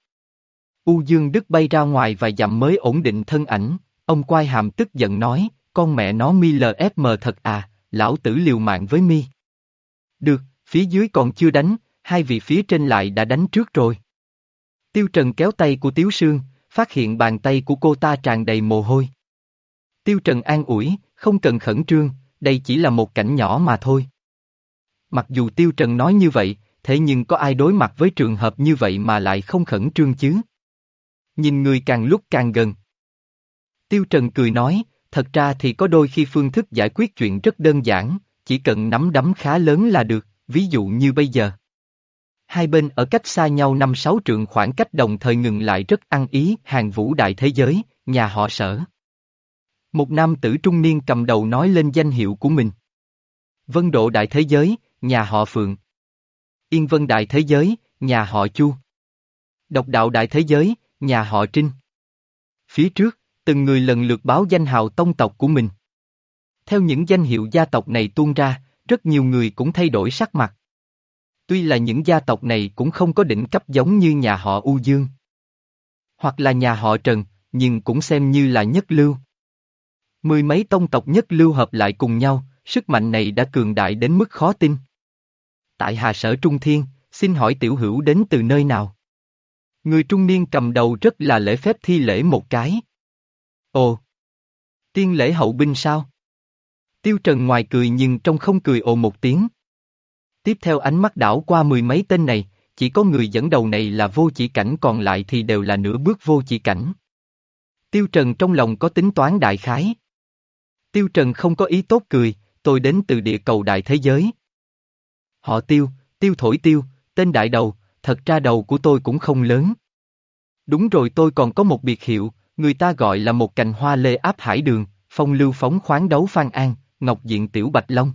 U Dương Đức bay ra ngoài và dặm mới ổn định thân ảnh, ông quay hàm tức giận nói, con mẹ nó mi LFM thật à, lão tử liều mạng với mi. Được, phía dưới còn chưa đánh, hai vị phía trên lại đã đánh trước rồi. Tiêu Trần kéo tay của Tiếu Sương, phát hiện bàn tay của cô ta tràn đầy mồ hôi. Tiêu Trần an ủi, không cần khẩn trương, đây chỉ là một cảnh nhỏ mà thôi. Mặc dù Tiêu Trần nói như vậy, thế nhưng có ai đối mặt với trường hợp như vậy mà lại không khẩn trương chứ? Nhìn người càng lúc càng gần. Tiêu Trần cười nói, thật ra thì có đôi khi phương thức giải quyết chuyện rất đơn giản, chỉ cần nắm đấm khá lớn là được, ví dụ như bây giờ. Hai bên ở cách xa nhau năm sáu trượng khoảng cách đồng thời ngừng lại rất ăn ý, hàng vũ đại thế giới, nhà họ sở. Một nam tử trung niên cầm đầu nói lên danh hiệu của mình. Vân độ đại thế giới, nhà họ Phượng. Yên vân đại thế giới, nhà họ Chu. Độc đạo đại thế giới, nhà họ Trinh. Phía trước, từng người lần lượt báo danh hào tông tộc của mình. Theo những danh hiệu gia tộc này tuôn ra, rất nhiều người cũng thay đổi sắc mặt. Tuy là những gia tộc này cũng không có đỉnh cấp giống như nhà họ U Dương. Hoặc là nhà họ Trần, nhưng cũng xem như là nhất lưu. Mười mấy tông tộc nhất lưu hợp lại cùng nhau, sức mạnh này đã cường đại đến mức khó tin. Tại Hà Sở Trung Thiên, xin hỏi tiểu hữu đến từ nơi nào? Người trung niên cầm đầu rất là lễ phép thi lễ một cái. Ồ! Tiên lễ hậu binh sao? Tiêu Trần ngoài cười nhưng trong không cười ồ một tiếng. Tiếp theo ánh mắt đảo qua mười mấy tên này, chỉ có người dẫn đầu này là vô chỉ cảnh còn lại thì đều là nửa bước vô chỉ cảnh. Tiêu Trần trong lòng có tính toán đại khái. Tiêu Trần không có ý tốt cười, tôi đến từ địa cầu đại thế giới. Họ tiêu, tiêu thổi tiêu, tên đại đầu, thật ra đầu của tôi cũng không lớn. Đúng rồi tôi còn có một biệt hiệu, người ta gọi là một cành hoa lê áp hải đường, phong lưu phóng khoáng đấu phan an, ngọc diện tiểu bạch long.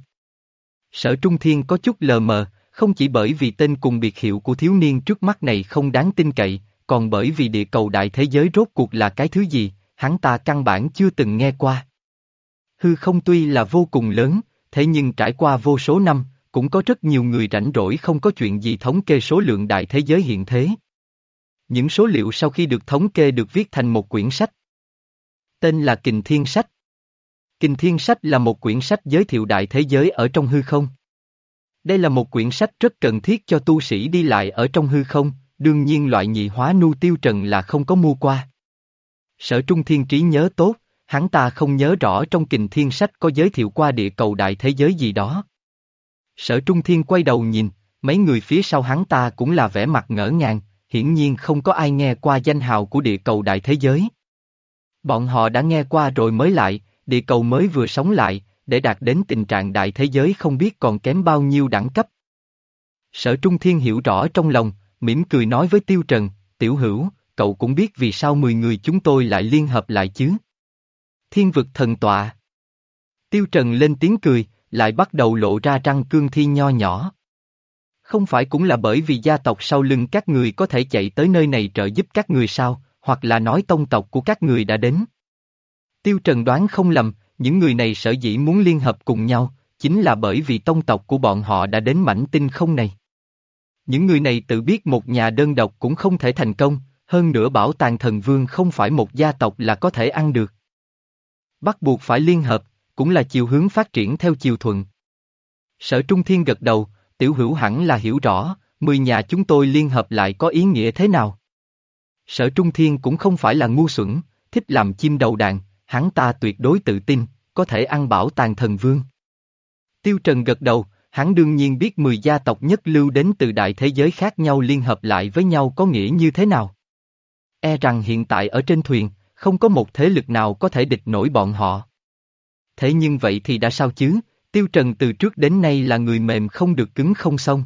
Sở Trung Thiên có chút lờ mờ, không chỉ bởi vì tên cùng biệt hiệu của thiếu niên trước mắt này không đáng tin cậy, còn bởi vì địa cầu đại thế giới rốt cuộc là cái thứ gì, hắn ta căn bản chưa từng nghe qua. Hư không tuy là vô cùng lớn, thế nhưng trải qua vô số năm, cũng có rất nhiều người rảnh rỗi không có chuyện gì thống kê số lượng đại thế giới hiện thế. Những số liệu sau khi được thống kê được viết thành một quyển sách. Tên là Kình Thiên Sách. Kình Thiên Sách là một quyển sách giới thiệu đại thế giới ở trong hư không. Đây là một quyển sách rất cần thiết cho tu sĩ đi lại ở trong hư không, đương nhiên loại nhị hóa nu tiêu trần là không có mua qua. Sở Trung Thiên trí nhớ tốt, hắn ta không nhớ rõ trong kình thiên sách có giới thiệu qua địa cầu đại thế giới gì đó. Sở Trung Thiên quay đầu nhìn, mấy người phía sau hắn ta cũng là vẻ mặt ngỡ ngàng, hiển nhiên không có ai nghe qua danh hào của địa cầu đại thế giới. Bọn họ đã nghe qua rồi mới lại, địa cầu mới vừa sống lại, để đạt đến tình trạng đại thế giới không biết còn kém bao nhiêu đẳng cấp. Sở Trung Thiên hiểu rõ trong lòng, mỉm cười nói với Tiêu Trần, tiểu hữu, cậu cũng biết vì sao 10 người chúng tôi lại liên hợp lại chứ. Thiên vực thần tọa. Tiêu Trần lên tiếng cười, lại bắt đầu lộ ra răng cương thi nho nhỏ. Không phải cũng là bởi vì gia tộc sau lưng các người có thể chạy tới nơi này trợ giúp các người sao, hoặc là nói tông tộc của các người đã đến. Tiêu Trần đoán không lầm, những người này sở dĩ muốn liên hợp cùng nhau, chính là bởi vì tông tộc của bọn họ đã đến mảnh tinh không này. Những người này tự biết một nhà đơn độc cũng không thể thành công, hơn nữa bảo tàng thần vương không phải một gia tộc là có thể ăn được. Bắt buộc phải liên hợp, cũng là chiều hướng phát triển theo chiều thuận. Sở Trung Thiên gật đầu, tiểu hữu hẳn là hiểu rõ, mười nhà chúng tôi liên hợp lại có ý nghĩa thế nào. Sở Trung Thiên cũng không phải là ngu xuẩn, thích làm chim đầu đàn, hắn ta tuyệt đối tự tin, có thể ăn bảo tàng thần vương. Tiêu Trần gật đầu, hắn đương nhiên biết 10 gia tộc nhất lưu đến từ đại thế giới khác nhau liên hợp lại với nhau có nghĩa như thế nào. E rằng hiện tại ở trên thuyền, không có một thế lực nào có thể địch nổi bọn họ. Thế nhưng vậy thì đã sao chứ, Tiêu Trần từ trước đến nay là người mềm không được cứng không xong.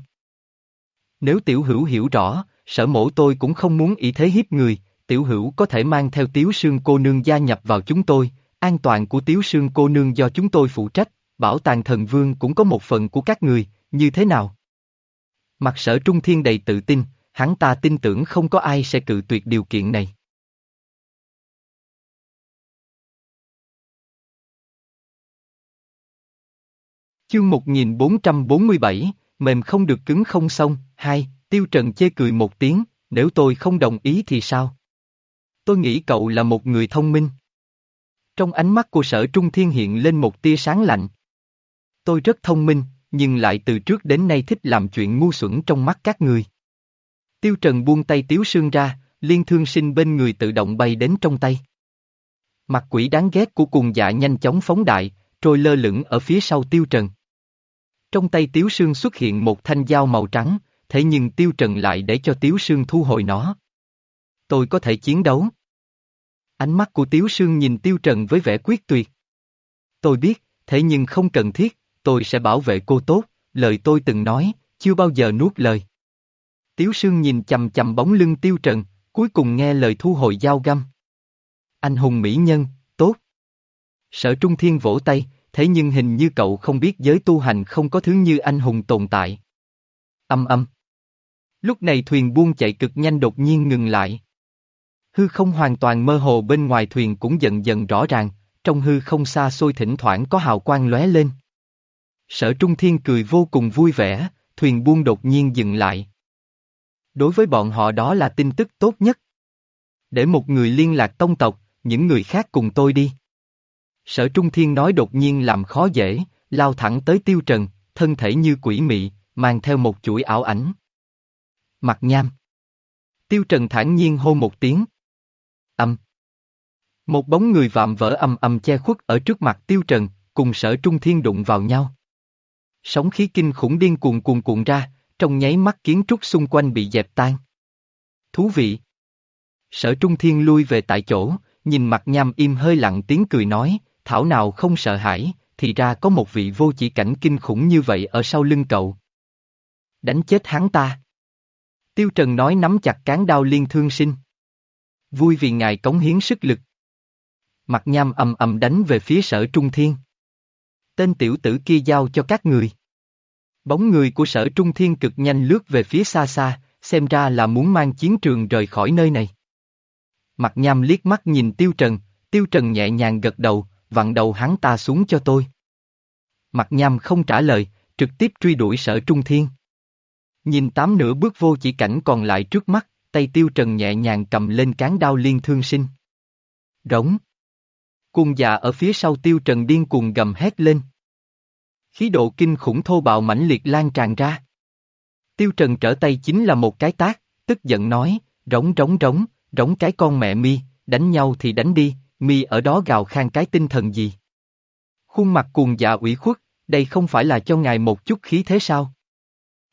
Nếu tiểu hữu hiểu rõ, sở mổ tôi cũng không muốn ý thế hiếp người, tiểu hữu có thể mang theo tiếu sương cô nương gia nhập vào chúng tôi, an toàn của tiếu sương cô nương do chúng tôi phụ trách, bảo tàng thần vương cũng có một phần của các người, như thế nào? Mặt sở trung thiên đầy tự tin, hắn ta tin tưởng không có ai sẽ cự tuyệt điều kiện này. Chương 1447, mềm không được cứng không xong, hai, tiêu trần chê cười một tiếng, nếu tôi không đồng ý thì sao? Tôi nghĩ cậu là một người thông minh. Trong ánh mắt của sở trung thiên hiện lên một tia sáng lạnh. Tôi rất thông minh, nhưng lại từ trước đến nay thích làm chuyện ngu xuẩn trong mắt các người. Tiêu Trần buông tay Tiếu Sương ra, liên thương sinh bên người tự động bay đến trong tay. Mặt quỷ đáng ghét của cùng dạ nhanh chóng phóng đại, trôi lơ lửng ở phía sau Tiêu Trần. Trong tay Tiếu Sương xuất hiện một thanh dao màu trắng, thế nhưng Tiêu Trần lại để cho Tiếu Sương thu hồi nó. Tôi có thể chiến đấu. Ánh mắt của Tiếu Sương nhìn Tiêu Trần với vẻ quyết tuyệt. Tôi biết, thế nhưng không cần thiết, tôi sẽ bảo vệ cô tốt, lời tôi từng nói, chưa bao giờ nuốt lời. Tiếu Sương nhìn chầm chầm bóng lưng Tiêu Trần, cuối cùng nghe lời thu hồi dao găm. Anh hùng mỹ nhân, tốt. Sở Trung Thiên vỗ tay, thế nhưng hình như cậu không biết giới tu hành không có thứ như anh hùng tồn tại. Âm âm. Lúc này thuyền buông chạy cực nhanh đột nhiên ngừng lại. Hư không hoàn toàn mơ hồ bên ngoài thuyền cũng dần dần rõ ràng, trong hư không xa xôi thỉnh thoảng có hào quang lóe lên. Sở Trung Thiên cười vô cùng vui vẻ, thuyền buông đột nhiên dừng lại. Đối với bọn họ đó là tin tức tốt nhất. Để một người liên lạc tông tộc, những người khác cùng tôi đi. Sở Trung Thiên nói đột nhiên làm khó dễ, lao thẳng tới tiêu trần, thân thể như quỷ mị, mang theo một chuỗi ảo ảnh. Mặt nham. Tiêu trần thản nhiên hô một tiếng. Âm. Một bóng người vạm vỡ âm âm che khuất ở trước mặt tiêu trần, cùng sở trung thiên đụng vào nhau. Sóng khí kinh khủng điên cuồng cuồn cuộn ra, trong nháy mắt kiến trúc xung quanh bị dẹp tan. Thú vị. Sở trung thiên lui về tại chỗ, nhìn mặt nham im hơi lặng tiếng cười nói, thảo nào không sợ hãi, thì ra có một vị vô chỉ cảnh kinh khủng như vậy ở sau lưng cậu. Đánh chết hắn ta. Tiêu Trần nói nắm chặt cán đao liên thương sinh. Vui vì ngài cống hiến sức lực. Mặt nham ầm ầm đánh về phía sở trung thiên. Tên tiểu tử kia giao cho các người. Bóng người của sở trung thiên cực nhanh lướt về phía xa xa, xem ra là muốn mang chiến trường rời khỏi nơi này. Mặt nham liếc mắt nhìn Tiêu Trần, Tiêu Trần nhẹ nhàng gật đầu, vặn đầu hắn ta xuống cho tôi. Mặt nham không trả lời, trực tiếp truy đuổi sở trung thiên. Nhìn tám nửa bước vô chỉ cảnh còn lại trước mắt, tay Tiêu Trần nhẹ nhàng cầm lên cán đao liên thương sinh. Rống. Cuồng dạ ở phía sau Tiêu Trần điên cuồng gầm hét lên. Khí độ kinh khủng thô bạo mãnh liệt lan tràn ra. Tiêu Trần trở tay chính là một cái tác, tức giận nói, rống rống rống, rống cái con mẹ mi, đánh nhau thì đánh đi, mi ở đó gào khan cái tinh thần gì. Khuôn mặt cuồng dạ ủy khuất, đây không phải là cho ngài một chút khí thế sao?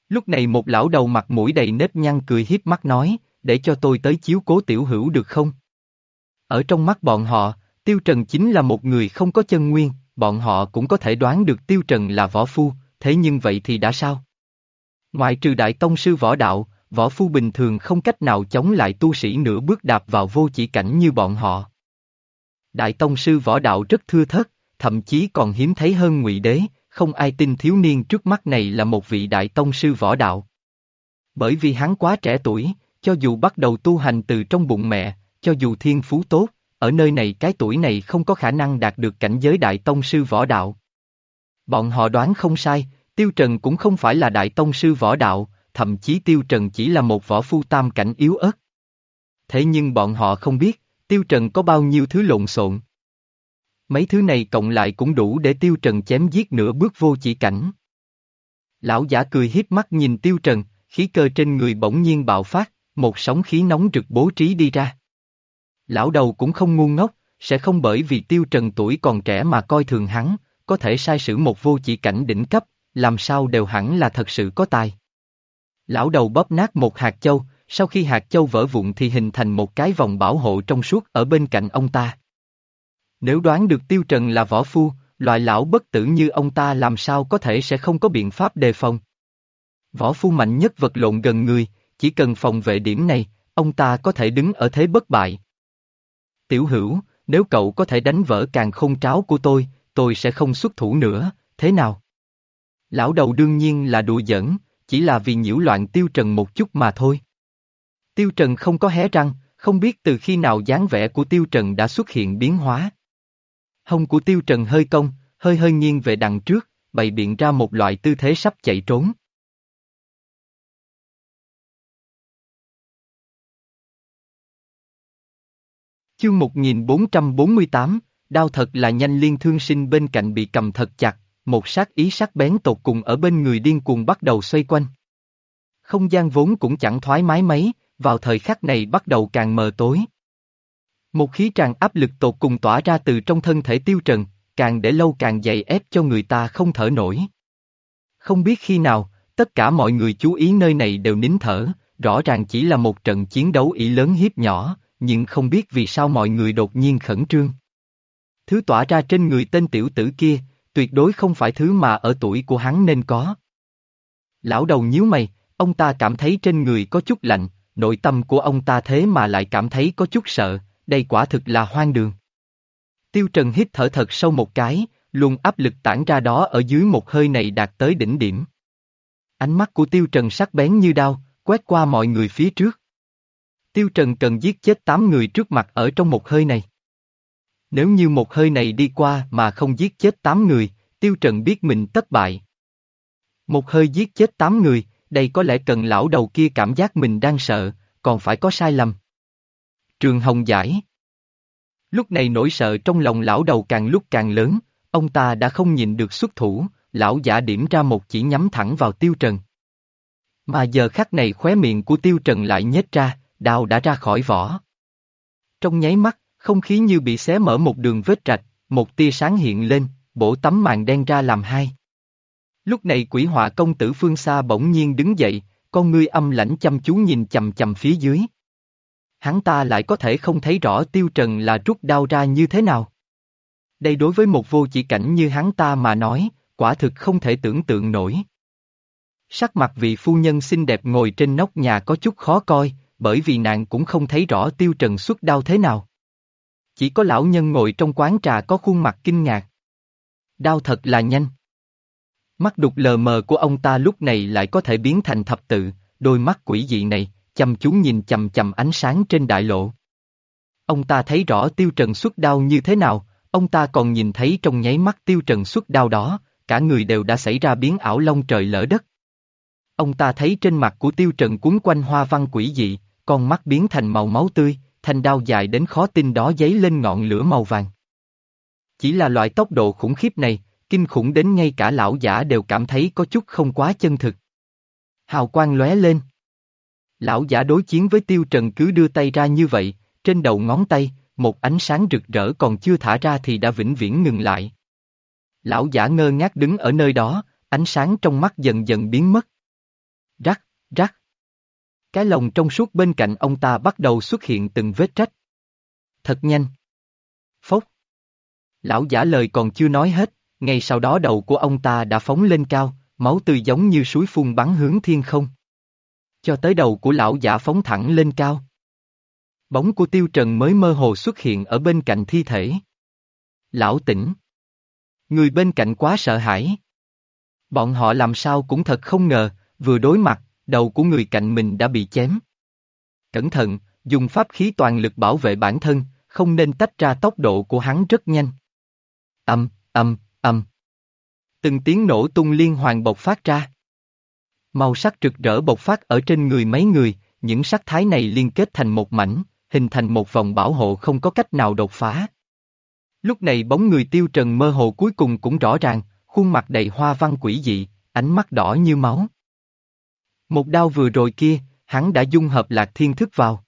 Lúc này một lão đầu mặt mũi đầy nếp nhăn cười hiếp mắt nói, để cho tôi tới chiếu cố tiểu hữu được không? Ở trong mắt bọn họ, Tiêu Trần chính là một người không có chân nguyên, bọn họ cũng có thể đoán được Tiêu Trần là võ phu, thế nhưng vậy thì đã sao? Ngoại trừ đại tông sư võ đạo, võ phu bình thường không cách nào chống lại tu sĩ nửa bước đạp vào vô chỉ cảnh như bọn họ. Đại tông sư võ đạo rất thưa thớt, thậm chí còn hiếm thấy hơn ngụy đế, không ai tin thiếu niên trước mắt này là một vị đại tông sư võ đạo. Bởi vì hắn quá trẻ tuổi, cho dù bắt đầu tu hành từ trong bụng mẹ, cho dù thiên phú tốt, ở nơi này cái tuổi này không có khả năng đạt được cảnh giới đại tông sư võ đạo. Bọn họ đoán không sai, Tiêu Trần cũng không phải là đại tông sư võ đạo, thậm chí Tiêu Trần chỉ là một võ phu tam cảnh yếu ớt. Thế nhưng bọn họ không biết, Tiêu Trần có bao nhiêu thứ lộn xộn. Mấy thứ này cộng lại cũng đủ để Tiêu Trần chém giết nửa bước vô chỉ cảnh. Lão giả cười hiếp mắt nhìn Tiêu Trần, khí cơ trên người bỗng nhiên bạo phát, một sóng khí nóng rực bố trí đi ra. Lão đầu cũng không ngu ngốc, sẽ không bởi vì Tiêu Trần tuổi còn trẻ mà coi thường hắn, có thể sai sử một vô chỉ cảnh đỉnh cấp, làm sao đều hẳn là thật sự có tài. Lão đầu bóp nát một hạt châu, sau khi hạt châu vỡ vụn thì hình thành một cái vòng bảo hộ trong suốt ở bên cạnh ông ta. Nếu đoán được Tiêu Trần là võ phu, loại lão bất tử như ông ta làm sao có thể sẽ không có biện pháp đề phòng. Võ phu mạnh nhất vật lộn gần người, chỉ cần phòng vệ điểm này, ông ta có thể đứng ở thế bất bại. Tiểu hữu, nếu cậu có thể đánh vỡ càng không tráo của tôi, tôi sẽ không xuất thủ nữa, thế nào? Lão đầu đương nhiên là đùa giỡn, chỉ là vì nhiễu loạn tiêu trần một chút mà thôi. Tiêu trần không có hé răng, không biết từ khi nào dáng vẻ của tiêu trần đã xuất hiện biến hóa. Hông của tiêu trần hơi cong, hơi hơi nghiêng về đằng trước, bày biện ra một loại tư thế sắp chạy trốn. Chương 1448, đau thật là nhanh liên thương sinh bên cạnh bị cầm thật chặt, một sát ý sắc bén tột cùng ở bên người điên cuồng bắt đầu xoay quanh. Không gian vốn cũng chẳng thoải mái mấy, vào thời khắc này bắt đầu càng mờ tối. Một khí tràn áp lực tột cùng tỏa ra từ trong thân thể tiêu trần, càng để lâu càng dày ép cho người ta không thở nổi. Không biết khi nào, tất cả mọi người chú ý nơi này đều nín thở, rõ ràng chỉ là một trận chiến đấu ý lớn hiếp nhỏ, nhưng không biết vì sao mọi người đột nhiên khẩn trương. Thứ tỏa ra trên người tên tiểu tử kia, tuyệt đối không phải thứ mà ở tuổi của hắn nên có. Lão đầu nhíu mày, ông ta cảm thấy trên người có chút lạnh, nội tâm của ông ta thế mà lại cảm thấy có chút sợ, đây quả thực là hoang đường. Tiêu Trần hít thở thật sâu một cái, luôn áp lực tản ra đó ở dưới một hơi này đạt tới đỉnh điểm. Ánh mắt của Tiêu Trần sắc bén như đao, quét qua mọi người phía trước. Tiêu Trần cần giết chết 8 người trước mặt ở trong một hơi này. Nếu như một hơi này đi qua mà không giết chết 8 người, Tiêu Trần biết mình thất bại. Một hơi giết chết 8 người, đây có lẽ cần lão đầu kia cảm giác mình đang sợ, còn phải có sai lầm. Trường Hồng giải Lúc này nỗi sợ trong lòng lão đầu càng lúc càng lớn, ông ta đã không nhìn được xuất thủ, lão giả điểm ra một chỉ nhắm thẳng vào Tiêu Trần. Mà giờ khắc này khóe miệng của Tiêu Trần lại nhếch ra, đao đã ra khỏi vỏ. Trong nháy mắt, không khí như bị xé mở một đường vết rạch, một tia sáng hiện lên, bổ tấm màn đen ra làm hai. Lúc này quỷ họa công tử phương xa bỗng nhiên đứng dậy, con ngươi âm lãnh chăm chú nhìn chầm chầm phía dưới. Hắn ta lại có thể không thấy rõ tiêu trần là rút đao ra như thế nào. Đây đối với một vô chỉ cảnh như hắn ta mà nói, quả thực không thể tưởng tượng nổi. Sắc mặt vị phu nhân xinh đẹp ngồi trên nóc nhà có chút khó coi, bởi vì nàng cũng không thấy rõ tiêu trần xuất đau thế nào. Chỉ có lão nhân ngồi trong quán trà có khuôn mặt kinh ngạc. đau thật là nhanh. Mắt đục lờ mờ của ông ta lúc này lại có thể biến thành thập tự, đôi mắt quỷ dị này, chăm chú nhìn chầm chầm ánh sáng trên đại lộ. Ông ta thấy rõ tiêu trần xuất đau như thế nào, ông ta còn nhìn thấy trong nháy mắt tiêu trần xuất đau đó, cả người đều đã xảy ra biến ảo long trời lỡ đất. Ông ta thấy trên mặt của tiêu trần cuốn quanh hoa văn quỷ dị, con mắt biến thành màu máu tươi, thanh đao dài đến khó tin đó giấy lên ngọn lửa màu vàng. Chỉ là loại tốc độ khủng khiếp này, kinh khủng đến ngay cả lão giả đều cảm thấy có chút không quá chân thực. Hào quang lóe lên. Lão giả đối chiến với tiêu trần cứ đưa tay ra như vậy, trên đầu ngón tay, một ánh sáng rực rỡ còn chưa thả ra thì đã vĩnh viễn ngừng lại. Lão giả ngơ ngác đứng ở nơi đó, ánh sáng trong mắt dần dần biến mất. Rắc, rắc. Cái lồng trong suốt bên cạnh ông ta bắt đầu xuất hiện từng vết trách. Thật nhanh. Phốc. Lão giả lời còn chưa nói hết, ngay sau đó đầu của ông ta đã phóng lên cao, máu tươi giống như suối phun bắn hướng thiên không. Cho tới đầu của lão giả phóng thẳng lên cao. Bóng của tiêu trần mới mơ hồ xuất hiện ở bên cạnh thi thể. Lão tỉnh. Người bên cạnh quá sợ hãi. Bọn họ làm sao cũng thật không ngờ, vừa đối mặt, đầu của người cạnh mình đã bị chém. Cẩn thận, dùng pháp khí toàn lực bảo vệ bản thân, không nên tách ra tốc độ của hắn rất nhanh. Âm, âm, âm. Từng tiếng nổ tung liên hoàn bộc phát ra. Màu sắc rực rỡ bộc phát ở trên người mấy người, những sắc thái này liên kết thành một mảnh, hình thành một vòng bảo hộ không có cách nào đột phá. Lúc này bóng người tiêu trần mơ hồ cuối cùng cũng rõ ràng, khuôn mặt đầy hoa văn quỷ dị, ánh mắt đỏ như máu. Một đao vừa rồi kia, hắn đã dung hợp lạc thiên thức vào.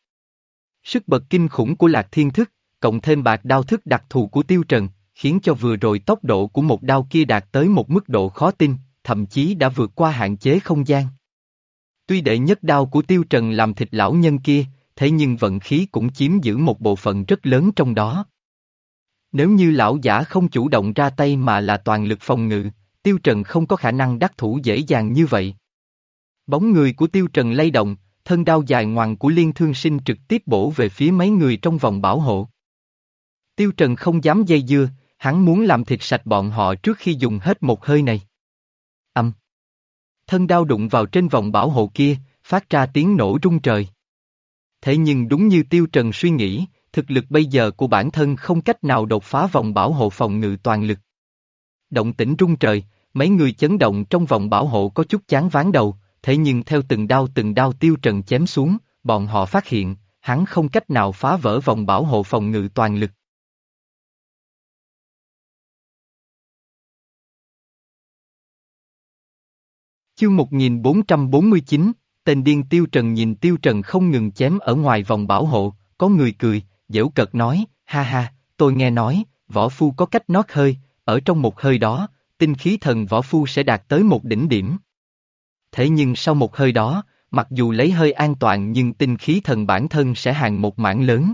Sức bật kinh khủng của lạc thiên thức, cộng thêm bạc đao thức đặc thù của tiêu trần, khiến cho vừa rồi tốc độ của một đao kia đạt tới một mức độ khó tin, thậm chí đã vượt qua hạn chế không gian. Tuy đệ nhất đao của tiêu trần làm thịt lão nhân kia, thế nhưng vận khí cũng chiếm giữ một bộ phận rất lớn trong đó. Nếu như lão giả không chủ động ra tay mà là toàn lực phòng ngự, Tiêu Trần không có khả năng đắc thủ dễ dàng như vậy. Bóng người của Tiêu Trần lay động, thân đao dài ngoằng của Liên Thương Sinh trực tiếp bổ về phía mấy người trong vòng bảo hộ. Tiêu Trần không dám dây dưa, hắn muốn làm thịt sạch bọn họ trước khi dùng hết một hơi này. Âm. Thân đao đụng vào trên vòng bảo hộ kia, phát ra tiếng nổ rung trời. Thế nhưng đúng như Tiêu Trần suy nghĩ, thực lực bây giờ của bản thân không cách nào đột phá vòng bảo hộ phòng ngự toàn lực. Động tĩnh rung trời, mấy người chấn động trong vòng bảo hộ có chút chán ván đầu, thế nhưng theo từng đao từng đao tiêu trần chém xuống, bọn họ phát hiện, hắn không cách nào phá vỡ vòng bảo hộ phòng ngự toàn lực. Chương 1449, tên điên tiêu trần nhìn tiêu trần không ngừng chém ở ngoài vòng bảo hộ, có người cười, dễu cợt nói, ha ha, tôi nghe nói, võ phu có cách nót hơi, ở trong một hơi đó, tinh khí thần võ phu sẽ đạt tới một đỉnh điểm. Thế nhưng sau một hơi đó, mặc dù lấy hơi an toàn nhưng tinh khí thần bản thân sẽ hàng một mảng lớn.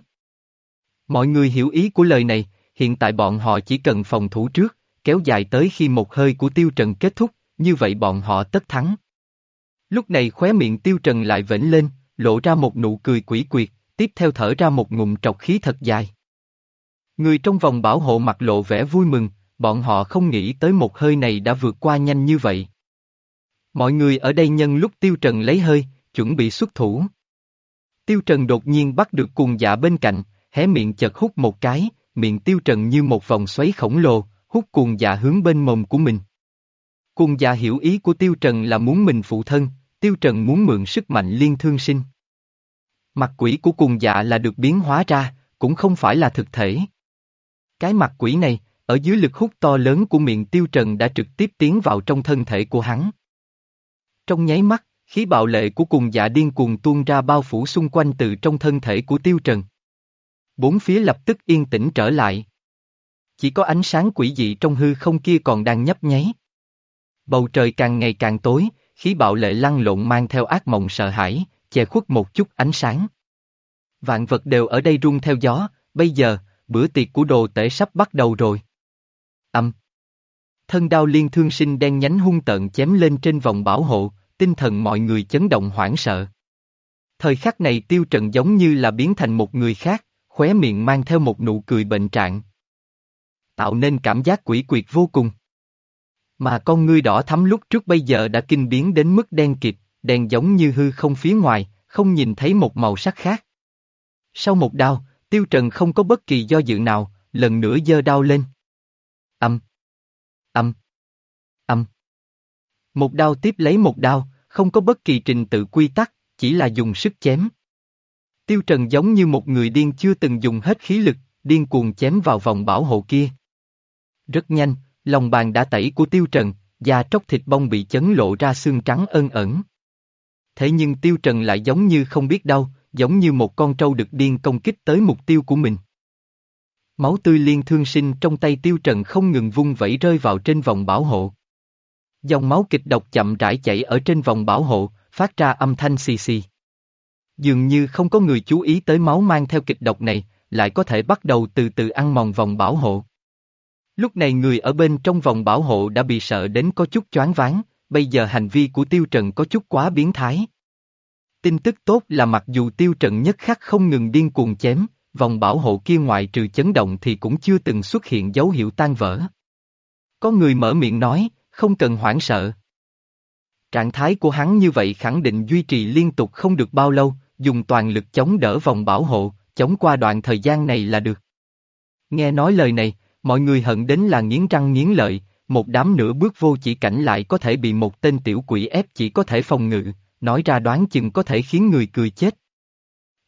Mọi người hiểu ý của lời này, hiện tại bọn họ chỉ cần phòng thủ trước, kéo dài tới khi một hơi của tiêu trần kết thúc, như vậy bọn họ tất thắng. Lúc này khóe miệng tiêu trần lại vểnh lên, lộ ra một nụ cười quỷ quyệt, tiếp theo thở ra một ngụm trọc khí thật dài. Người trong vòng bảo hộ mặt lộ vẻ vui mừng, bọn họ không nghĩ tới một hơi này đã vượt qua nhanh như vậy. Mọi người ở đây nhân lúc Tiêu Trần lấy hơi, chuẩn bị xuất thủ. Tiêu Trần đột nhiên bắt được cuồng dạ bên cạnh, hé miệng chật hút một cái, miệng Tiêu Trần như một vòng xoáy khổng lồ, hút cuồng dạ hướng bên mồm của mình. Cuồng dạ hiểu ý của Tiêu Trần là muốn mình phụ thân, Tiêu Trần muốn mượn sức mạnh liên thương sinh. Mặt quỷ của cuồng dạ là được biến hóa ra, cũng không phải là thực thể. Cái mặt quỷ này, ở dưới lực hút to lớn của miệng tiêu trần đã trực tiếp tiến vào trong thân thể của hắn. Trong nháy mắt, khí bạo lệ của cùng dạ điên cuồng tuôn ra bao phủ xung quanh từ trong thân thể của tiêu trần. Bốn phía lập tức yên tĩnh trở lại. Chỉ có ánh sáng quỷ dị trong hư không kia còn đang nhấp nháy. Bầu trời càng ngày càng tối, khí bạo lệ lăn lộn mang theo ác mộng sợ hãi, che khuất một chút ánh sáng. Vạn vật đều ở đây rung theo gió, bây giờ, bữa tiệc của đồ tể sắp bắt đầu rồi. Âm. Thân đao liên thương sinh đen nhánh hung tợn chém lên trên vòng bảo hộ, tinh thần mọi người chấn động hoảng sợ. Thời khắc này tiêu trần giống như là biến thành một người khác, khóe miệng mang theo một nụ cười bệnh trạng. Tạo nên cảm giác quỷ quyệt vô cùng. Mà con ngươi đỏ thắm lúc trước bây giờ đã kinh biến đến mức đen kịt, đen giống như hư không phía ngoài, không nhìn thấy một màu sắc khác. Sau một đao, tiêu trần không có bất kỳ do dự nào, lần nữa giơ đao lên. Âm. Âm. Âm. Một đao tiếp lấy một đao, không có bất kỳ trình tự quy tắc, chỉ là dùng sức chém. Tiêu Trần giống như một người điên chưa từng dùng hết khí lực, điên cuồng chém vào vòng bảo hộ kia. Rất nhanh, lòng bàn đã tẩy của Tiêu Trần, da tróc thịt bông bị chấn lộ ra xương trắng ân ẩn. Thế nhưng Tiêu Trần lại giống như không biết đâu, giống như một con trâu được điên công kích tới mục tiêu của mình. Máu tươi liên thương sinh trong tay tiêu trần không ngừng vung vẩy rơi vào trên vòng bảo hộ. Dòng máu kịch độc chậm rãi chảy ở trên vòng bảo hộ, phát ra âm thanh xì xì. Dường như không có người chú ý tới máu mang theo kịch độc này, lại có thể bắt đầu từ từ ăn mòn vòng bảo hộ. Lúc này người ở bên trong vòng bảo hộ đã bị sợ đến có chút choáng váng, bây giờ hành vi của Tiêu Trần có chút quá biến thái. Tin tức tốt là mặc dù Tiêu Trần nhất khắc không ngừng điên cuồng chém, vòng bảo hộ kia ngoài trừ chấn động thì cũng chưa từng xuất hiện dấu hiệu tan vỡ. Có người mở miệng nói, không cần hoảng sợ. Trạng thái của hắn như vậy khẳng định duy trì liên tục không được bao lâu, dùng toàn lực chống đỡ vòng bảo hộ, chống qua đoạn thời gian này là được. Nghe nói lời này, mọi người hận đến là nghiến răng nghiến lợi, một đám nửa bước vô chỉ cảnh lại có thể bị một tên tiểu quỷ ép chỉ có thể phòng ngự, nói ra đoán chừng có thể khiến người cười chết.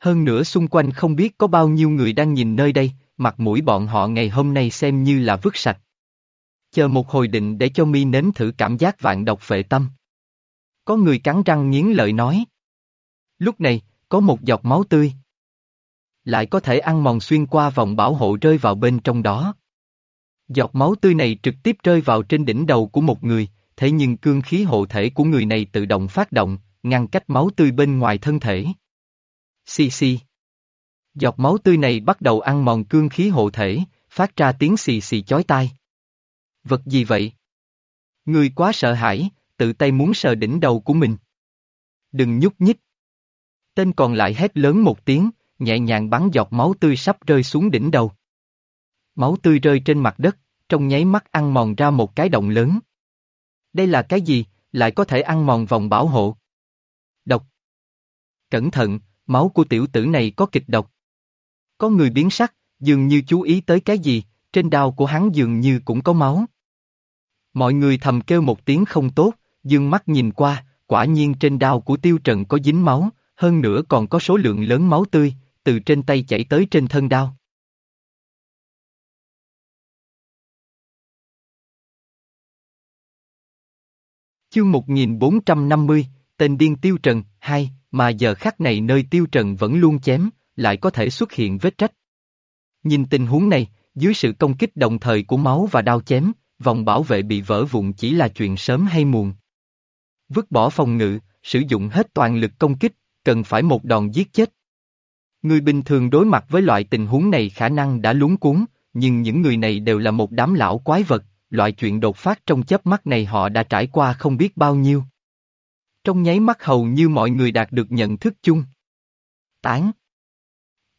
Hơn nữa xung quanh không biết có bao nhiêu người đang nhìn nơi đây, mặt mũi bọn họ ngày hôm nay xem như là vứt sạch. Chờ một hồi định để cho mi nếm thử cảm giác vạn độc phệ tâm. Có người cắn răng nghiến lợi nói. Lúc này, có một giọt máu tươi. Lại có thể ăn mòn xuyên qua vòng bảo hộ rơi vào bên trong đó. Giọt máu tươi này trực tiếp rơi vào trên đỉnh đầu của một người, thế nhưng cương khí hộ thể của người này tự động phát động, ngăn cách máu tươi bên ngoài thân thể. Xì xì. Giọt máu tươi này bắt đầu ăn mòn cương khí hộ thể, phát ra tiếng xì xì chói tai. Vật gì vậy? Người quá sợ hãi, tự tay muốn sờ đỉnh đầu của mình. Đừng nhúc nhích. Tên còn lại hét lớn một tiếng, nhẹ nhàng bắn giọt máu tươi sắp rơi xuống đỉnh đầu. Máu tươi rơi trên mặt đất, trong nháy mắt ăn mòn ra một cái động lớn. Đây là cái gì, lại có thể ăn mòn vòng bảo hộ? Độc. Cẩn thận, máu của tiểu tử này có kịch độc. Có người biến sắc, dường như chú ý tới cái gì, trên đao của hắn dường như cũng có máu. Mọi người thầm kêu một tiếng không tốt, dương mắt nhìn qua, quả nhiên trên đao của tiêu trần có dính máu, hơn nữa còn có số lượng lớn máu tươi, từ trên tay chảy tới trên thân đao. Chương 1450, tên điên tiêu trần, hai, mà giờ khắc này nơi tiêu trần vẫn luôn chém, lại có thể xuất hiện vết trách. Nhìn tình huống này, dưới sự công kích đồng thời của máu và đao chém, vòng bảo vệ bị vỡ vụn chỉ là chuyện sớm hay muộn. Vứt bỏ phòng ngự, sử dụng hết toàn lực công kích, cần phải một đòn giết chết. Người bình thường đối mặt với loại tình huống này khả năng đã lúng cuốn, nhưng những người này đều là một đám lão quái vật, loại chuyện đột phát trong chớp mắt này họ đã trải qua không biết bao nhiêu. Trong nháy mắt hầu như mọi người đạt được nhận thức chung. Tán.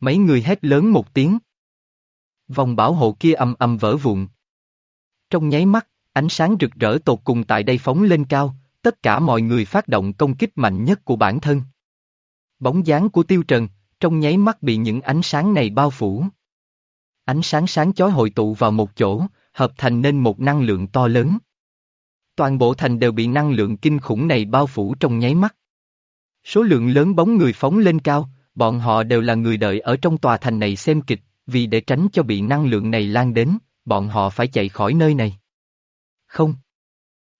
Mấy người hét lớn một tiếng. Vòng bảo hộ kia ầm ầm vỡ vụn. Trong nháy mắt, ánh sáng rực rỡ tột cùng tại đây phóng lên cao, tất cả mọi người phát động công kích mạnh nhất của bản thân. Bóng dáng của Tiêu Trần, trong nháy mắt bị những ánh sáng này bao phủ. Ánh sáng sáng chói hội tụ vào một chỗ, hợp thành nên một năng lượng to lớn. Toàn bộ thành đều bị năng lượng kinh khủng này bao phủ trong nháy mắt. Số lượng lớn bóng người phóng lên cao, bọn họ đều là người đợi ở trong tòa thành này xem kịch, vì để tránh cho bị năng lượng này lan đến, bọn họ phải chạy khỏi nơi này. Không.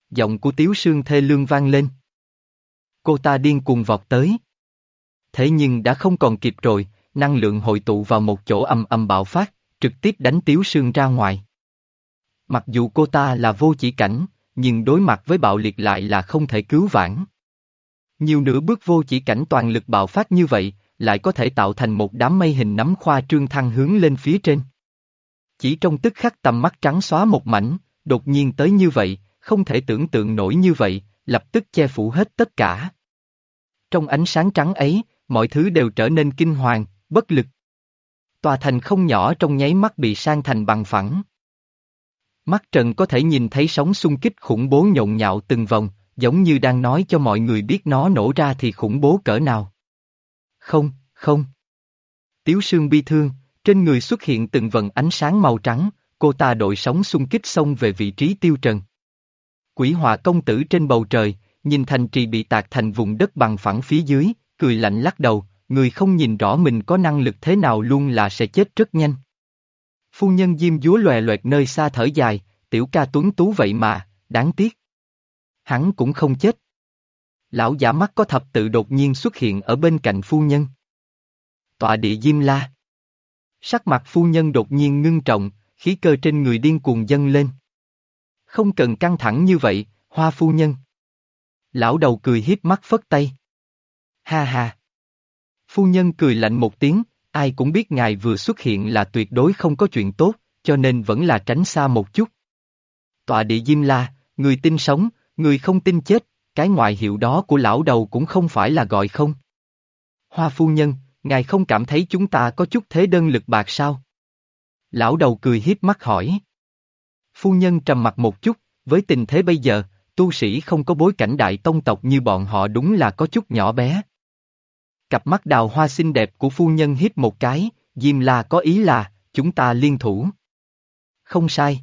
Giọng của Tiếu Sương thê lương vang lên. Cô ta điên cuồng vọt tới. Thế nhưng đã không còn kịp rồi, năng lượng hội tụ vào một chỗ ầm ầm bạo phát, trực tiếp đánh Tiếu Sương ra ngoài. Mặc dù cô ta là vô chỉ cảnh, nhưng đối mặt với bạo liệt lại là không thể cứu vãn. Nhiều nửa bước vô chỉ cảnh toàn lực bạo phát như vậy, lại có thể tạo thành một đám mây hình nắm khoa trương thăng hướng lên phía trên. Chỉ trong tức khắc tầm mắt trắng xóa một mảnh, đột nhiên tới như vậy, không thể tưởng tượng nổi như vậy, lập tức che phủ hết tất cả. Trong ánh sáng trắng ấy, mọi thứ đều trở nên kinh hoàng, bất lực. Tòa thành không nhỏ trong nháy mắt bị sang thành bằng phẳng. Mắt Trần có thể nhìn thấy sóng xung kích khủng bố nhộn nhạo từng vòng, giống như đang nói cho mọi người biết nó nổ ra thì khủng bố cỡ nào. Không, không. Tiếu sương bi thương, trên người xuất hiện từng vần ánh sáng màu trắng, cô ta đội sóng xung kích xông về vị trí tiêu trần. Quỷ họa công tử trên bầu trời, nhìn thành trì bị tạc thành vùng đất bằng phẳng phía dưới, cười lạnh lắc đầu, người không nhìn rõ mình có năng lực thế nào luôn là sẽ chết rất nhanh. Phu nhân diêm dúa lòe loẹt nơi xa thở dài, tiểu ca tuấn tú vậy mà, đáng tiếc. Hắn cũng không chết. Lão giả mắt có thập tự đột nhiên xuất hiện ở bên cạnh phu nhân. Tọa địa diêm la. Sắc mặt phu nhân đột nhiên ngưng trọng, khí cơ trên người điên cuồng dâng lên. Không cần căng thẳng như vậy, hoa phu nhân. Lão đầu cười hiếp mắt phất tay. Ha ha. Phu nhân cười lạnh một tiếng, ai cũng biết ngài vừa xuất hiện là tuyệt đối không có chuyện tốt, cho nên vẫn là tránh xa một chút. Tọa địa Diêm La, người tin sống, người không tin chết, cái ngoại hiệu đó của lão đầu cũng không phải là gọi không. Hoa phu nhân, ngài không cảm thấy chúng ta có chút thế đơn lực bạc sao? Lão đầu cười hiếp mắt hỏi. Phu nhân trầm mặt một chút, với tình thế bây giờ, tu sĩ không có bối cảnh đại tông tộc như bọn họ đúng là có chút nhỏ bé. Cặp mắt đào hoa xinh đẹp của phu nhân hít một cái, Diêm La có ý là, chúng ta liên thủ. Không sai.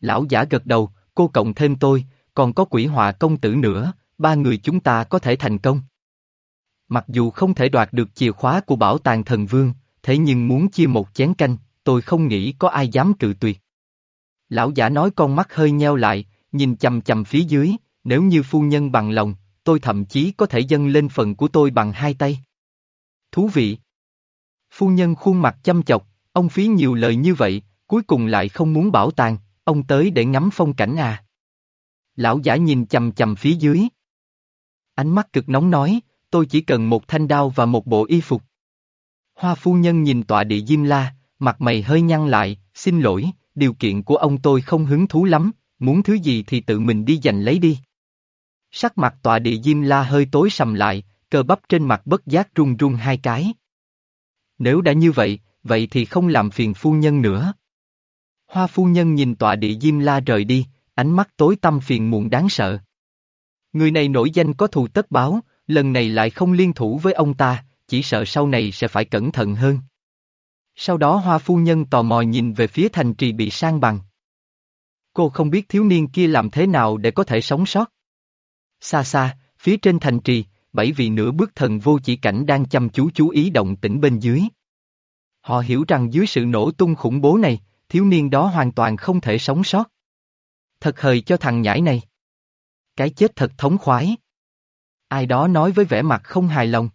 Lão giả gật đầu, cô cộng thêm tôi, còn có quỷ họa công tử nữa, ba người chúng ta có thể thành công. Mặc dù không thể đoạt được chìa khóa của bảo tàng thần vương, thế nhưng muốn chia một chén canh, tôi không nghĩ có ai dám cự tuyệt. Lão giả nói con mắt hơi nheo lại, nhìn chầm chầm phía dưới, nếu như phu nhân bằng lòng, tôi thậm chí có thể dâng lên phần của tôi bằng hai tay. Thú vị. Phu nhân khuôn mặt chăm chọc, ông phí nhiều lời như vậy, cuối cùng lại không muốn bảo tàng, ông tới để ngắm phong cảnh à. Lão giả nhìn chầm chầm phía dưới. Ánh mắt cực nóng nói, tôi chỉ cần một thanh đao và một bộ y phục. Hoa phu nhân nhìn tọa địa diêm la, mặt mày hơi nhăn lại, xin lỗi, điều kiện của ông tôi không hứng thú lắm, muốn thứ gì thì tự mình đi giành lấy đi. Sắc mặt tọa địa Diêm La hơi tối sầm lại, cơ bắp trên mặt bất giác run run hai cái. Nếu đã như vậy, vậy thì không làm phiền phu nhân nữa. Hoa phu nhân nhìn tọa địa Diêm La rời đi, ánh mắt tối tăm phiền muộn đáng sợ. Người này nổi danh có thù tất báo, lần này lại không liên thủ với ông ta, chỉ sợ sau này sẽ phải cẩn thận hơn. Sau đó hoa phu nhân tò mò nhìn về phía thành trì bị sang bằng. Cô không biết thiếu niên kia làm thế nào để có thể sống sót. Xa xa, phía trên thành trì, bảy vị nửa bước thần vô chỉ cảnh đang chăm chú chú ý động tĩnh bên dưới. Họ hiểu rằng dưới sự nổ tung khủng bố này, thiếu niên đó hoàn toàn không thể sống sót. Thật hời cho thằng nhãi này. Cái chết thật thống khoái. Ai đó nói với vẻ mặt không hài lòng.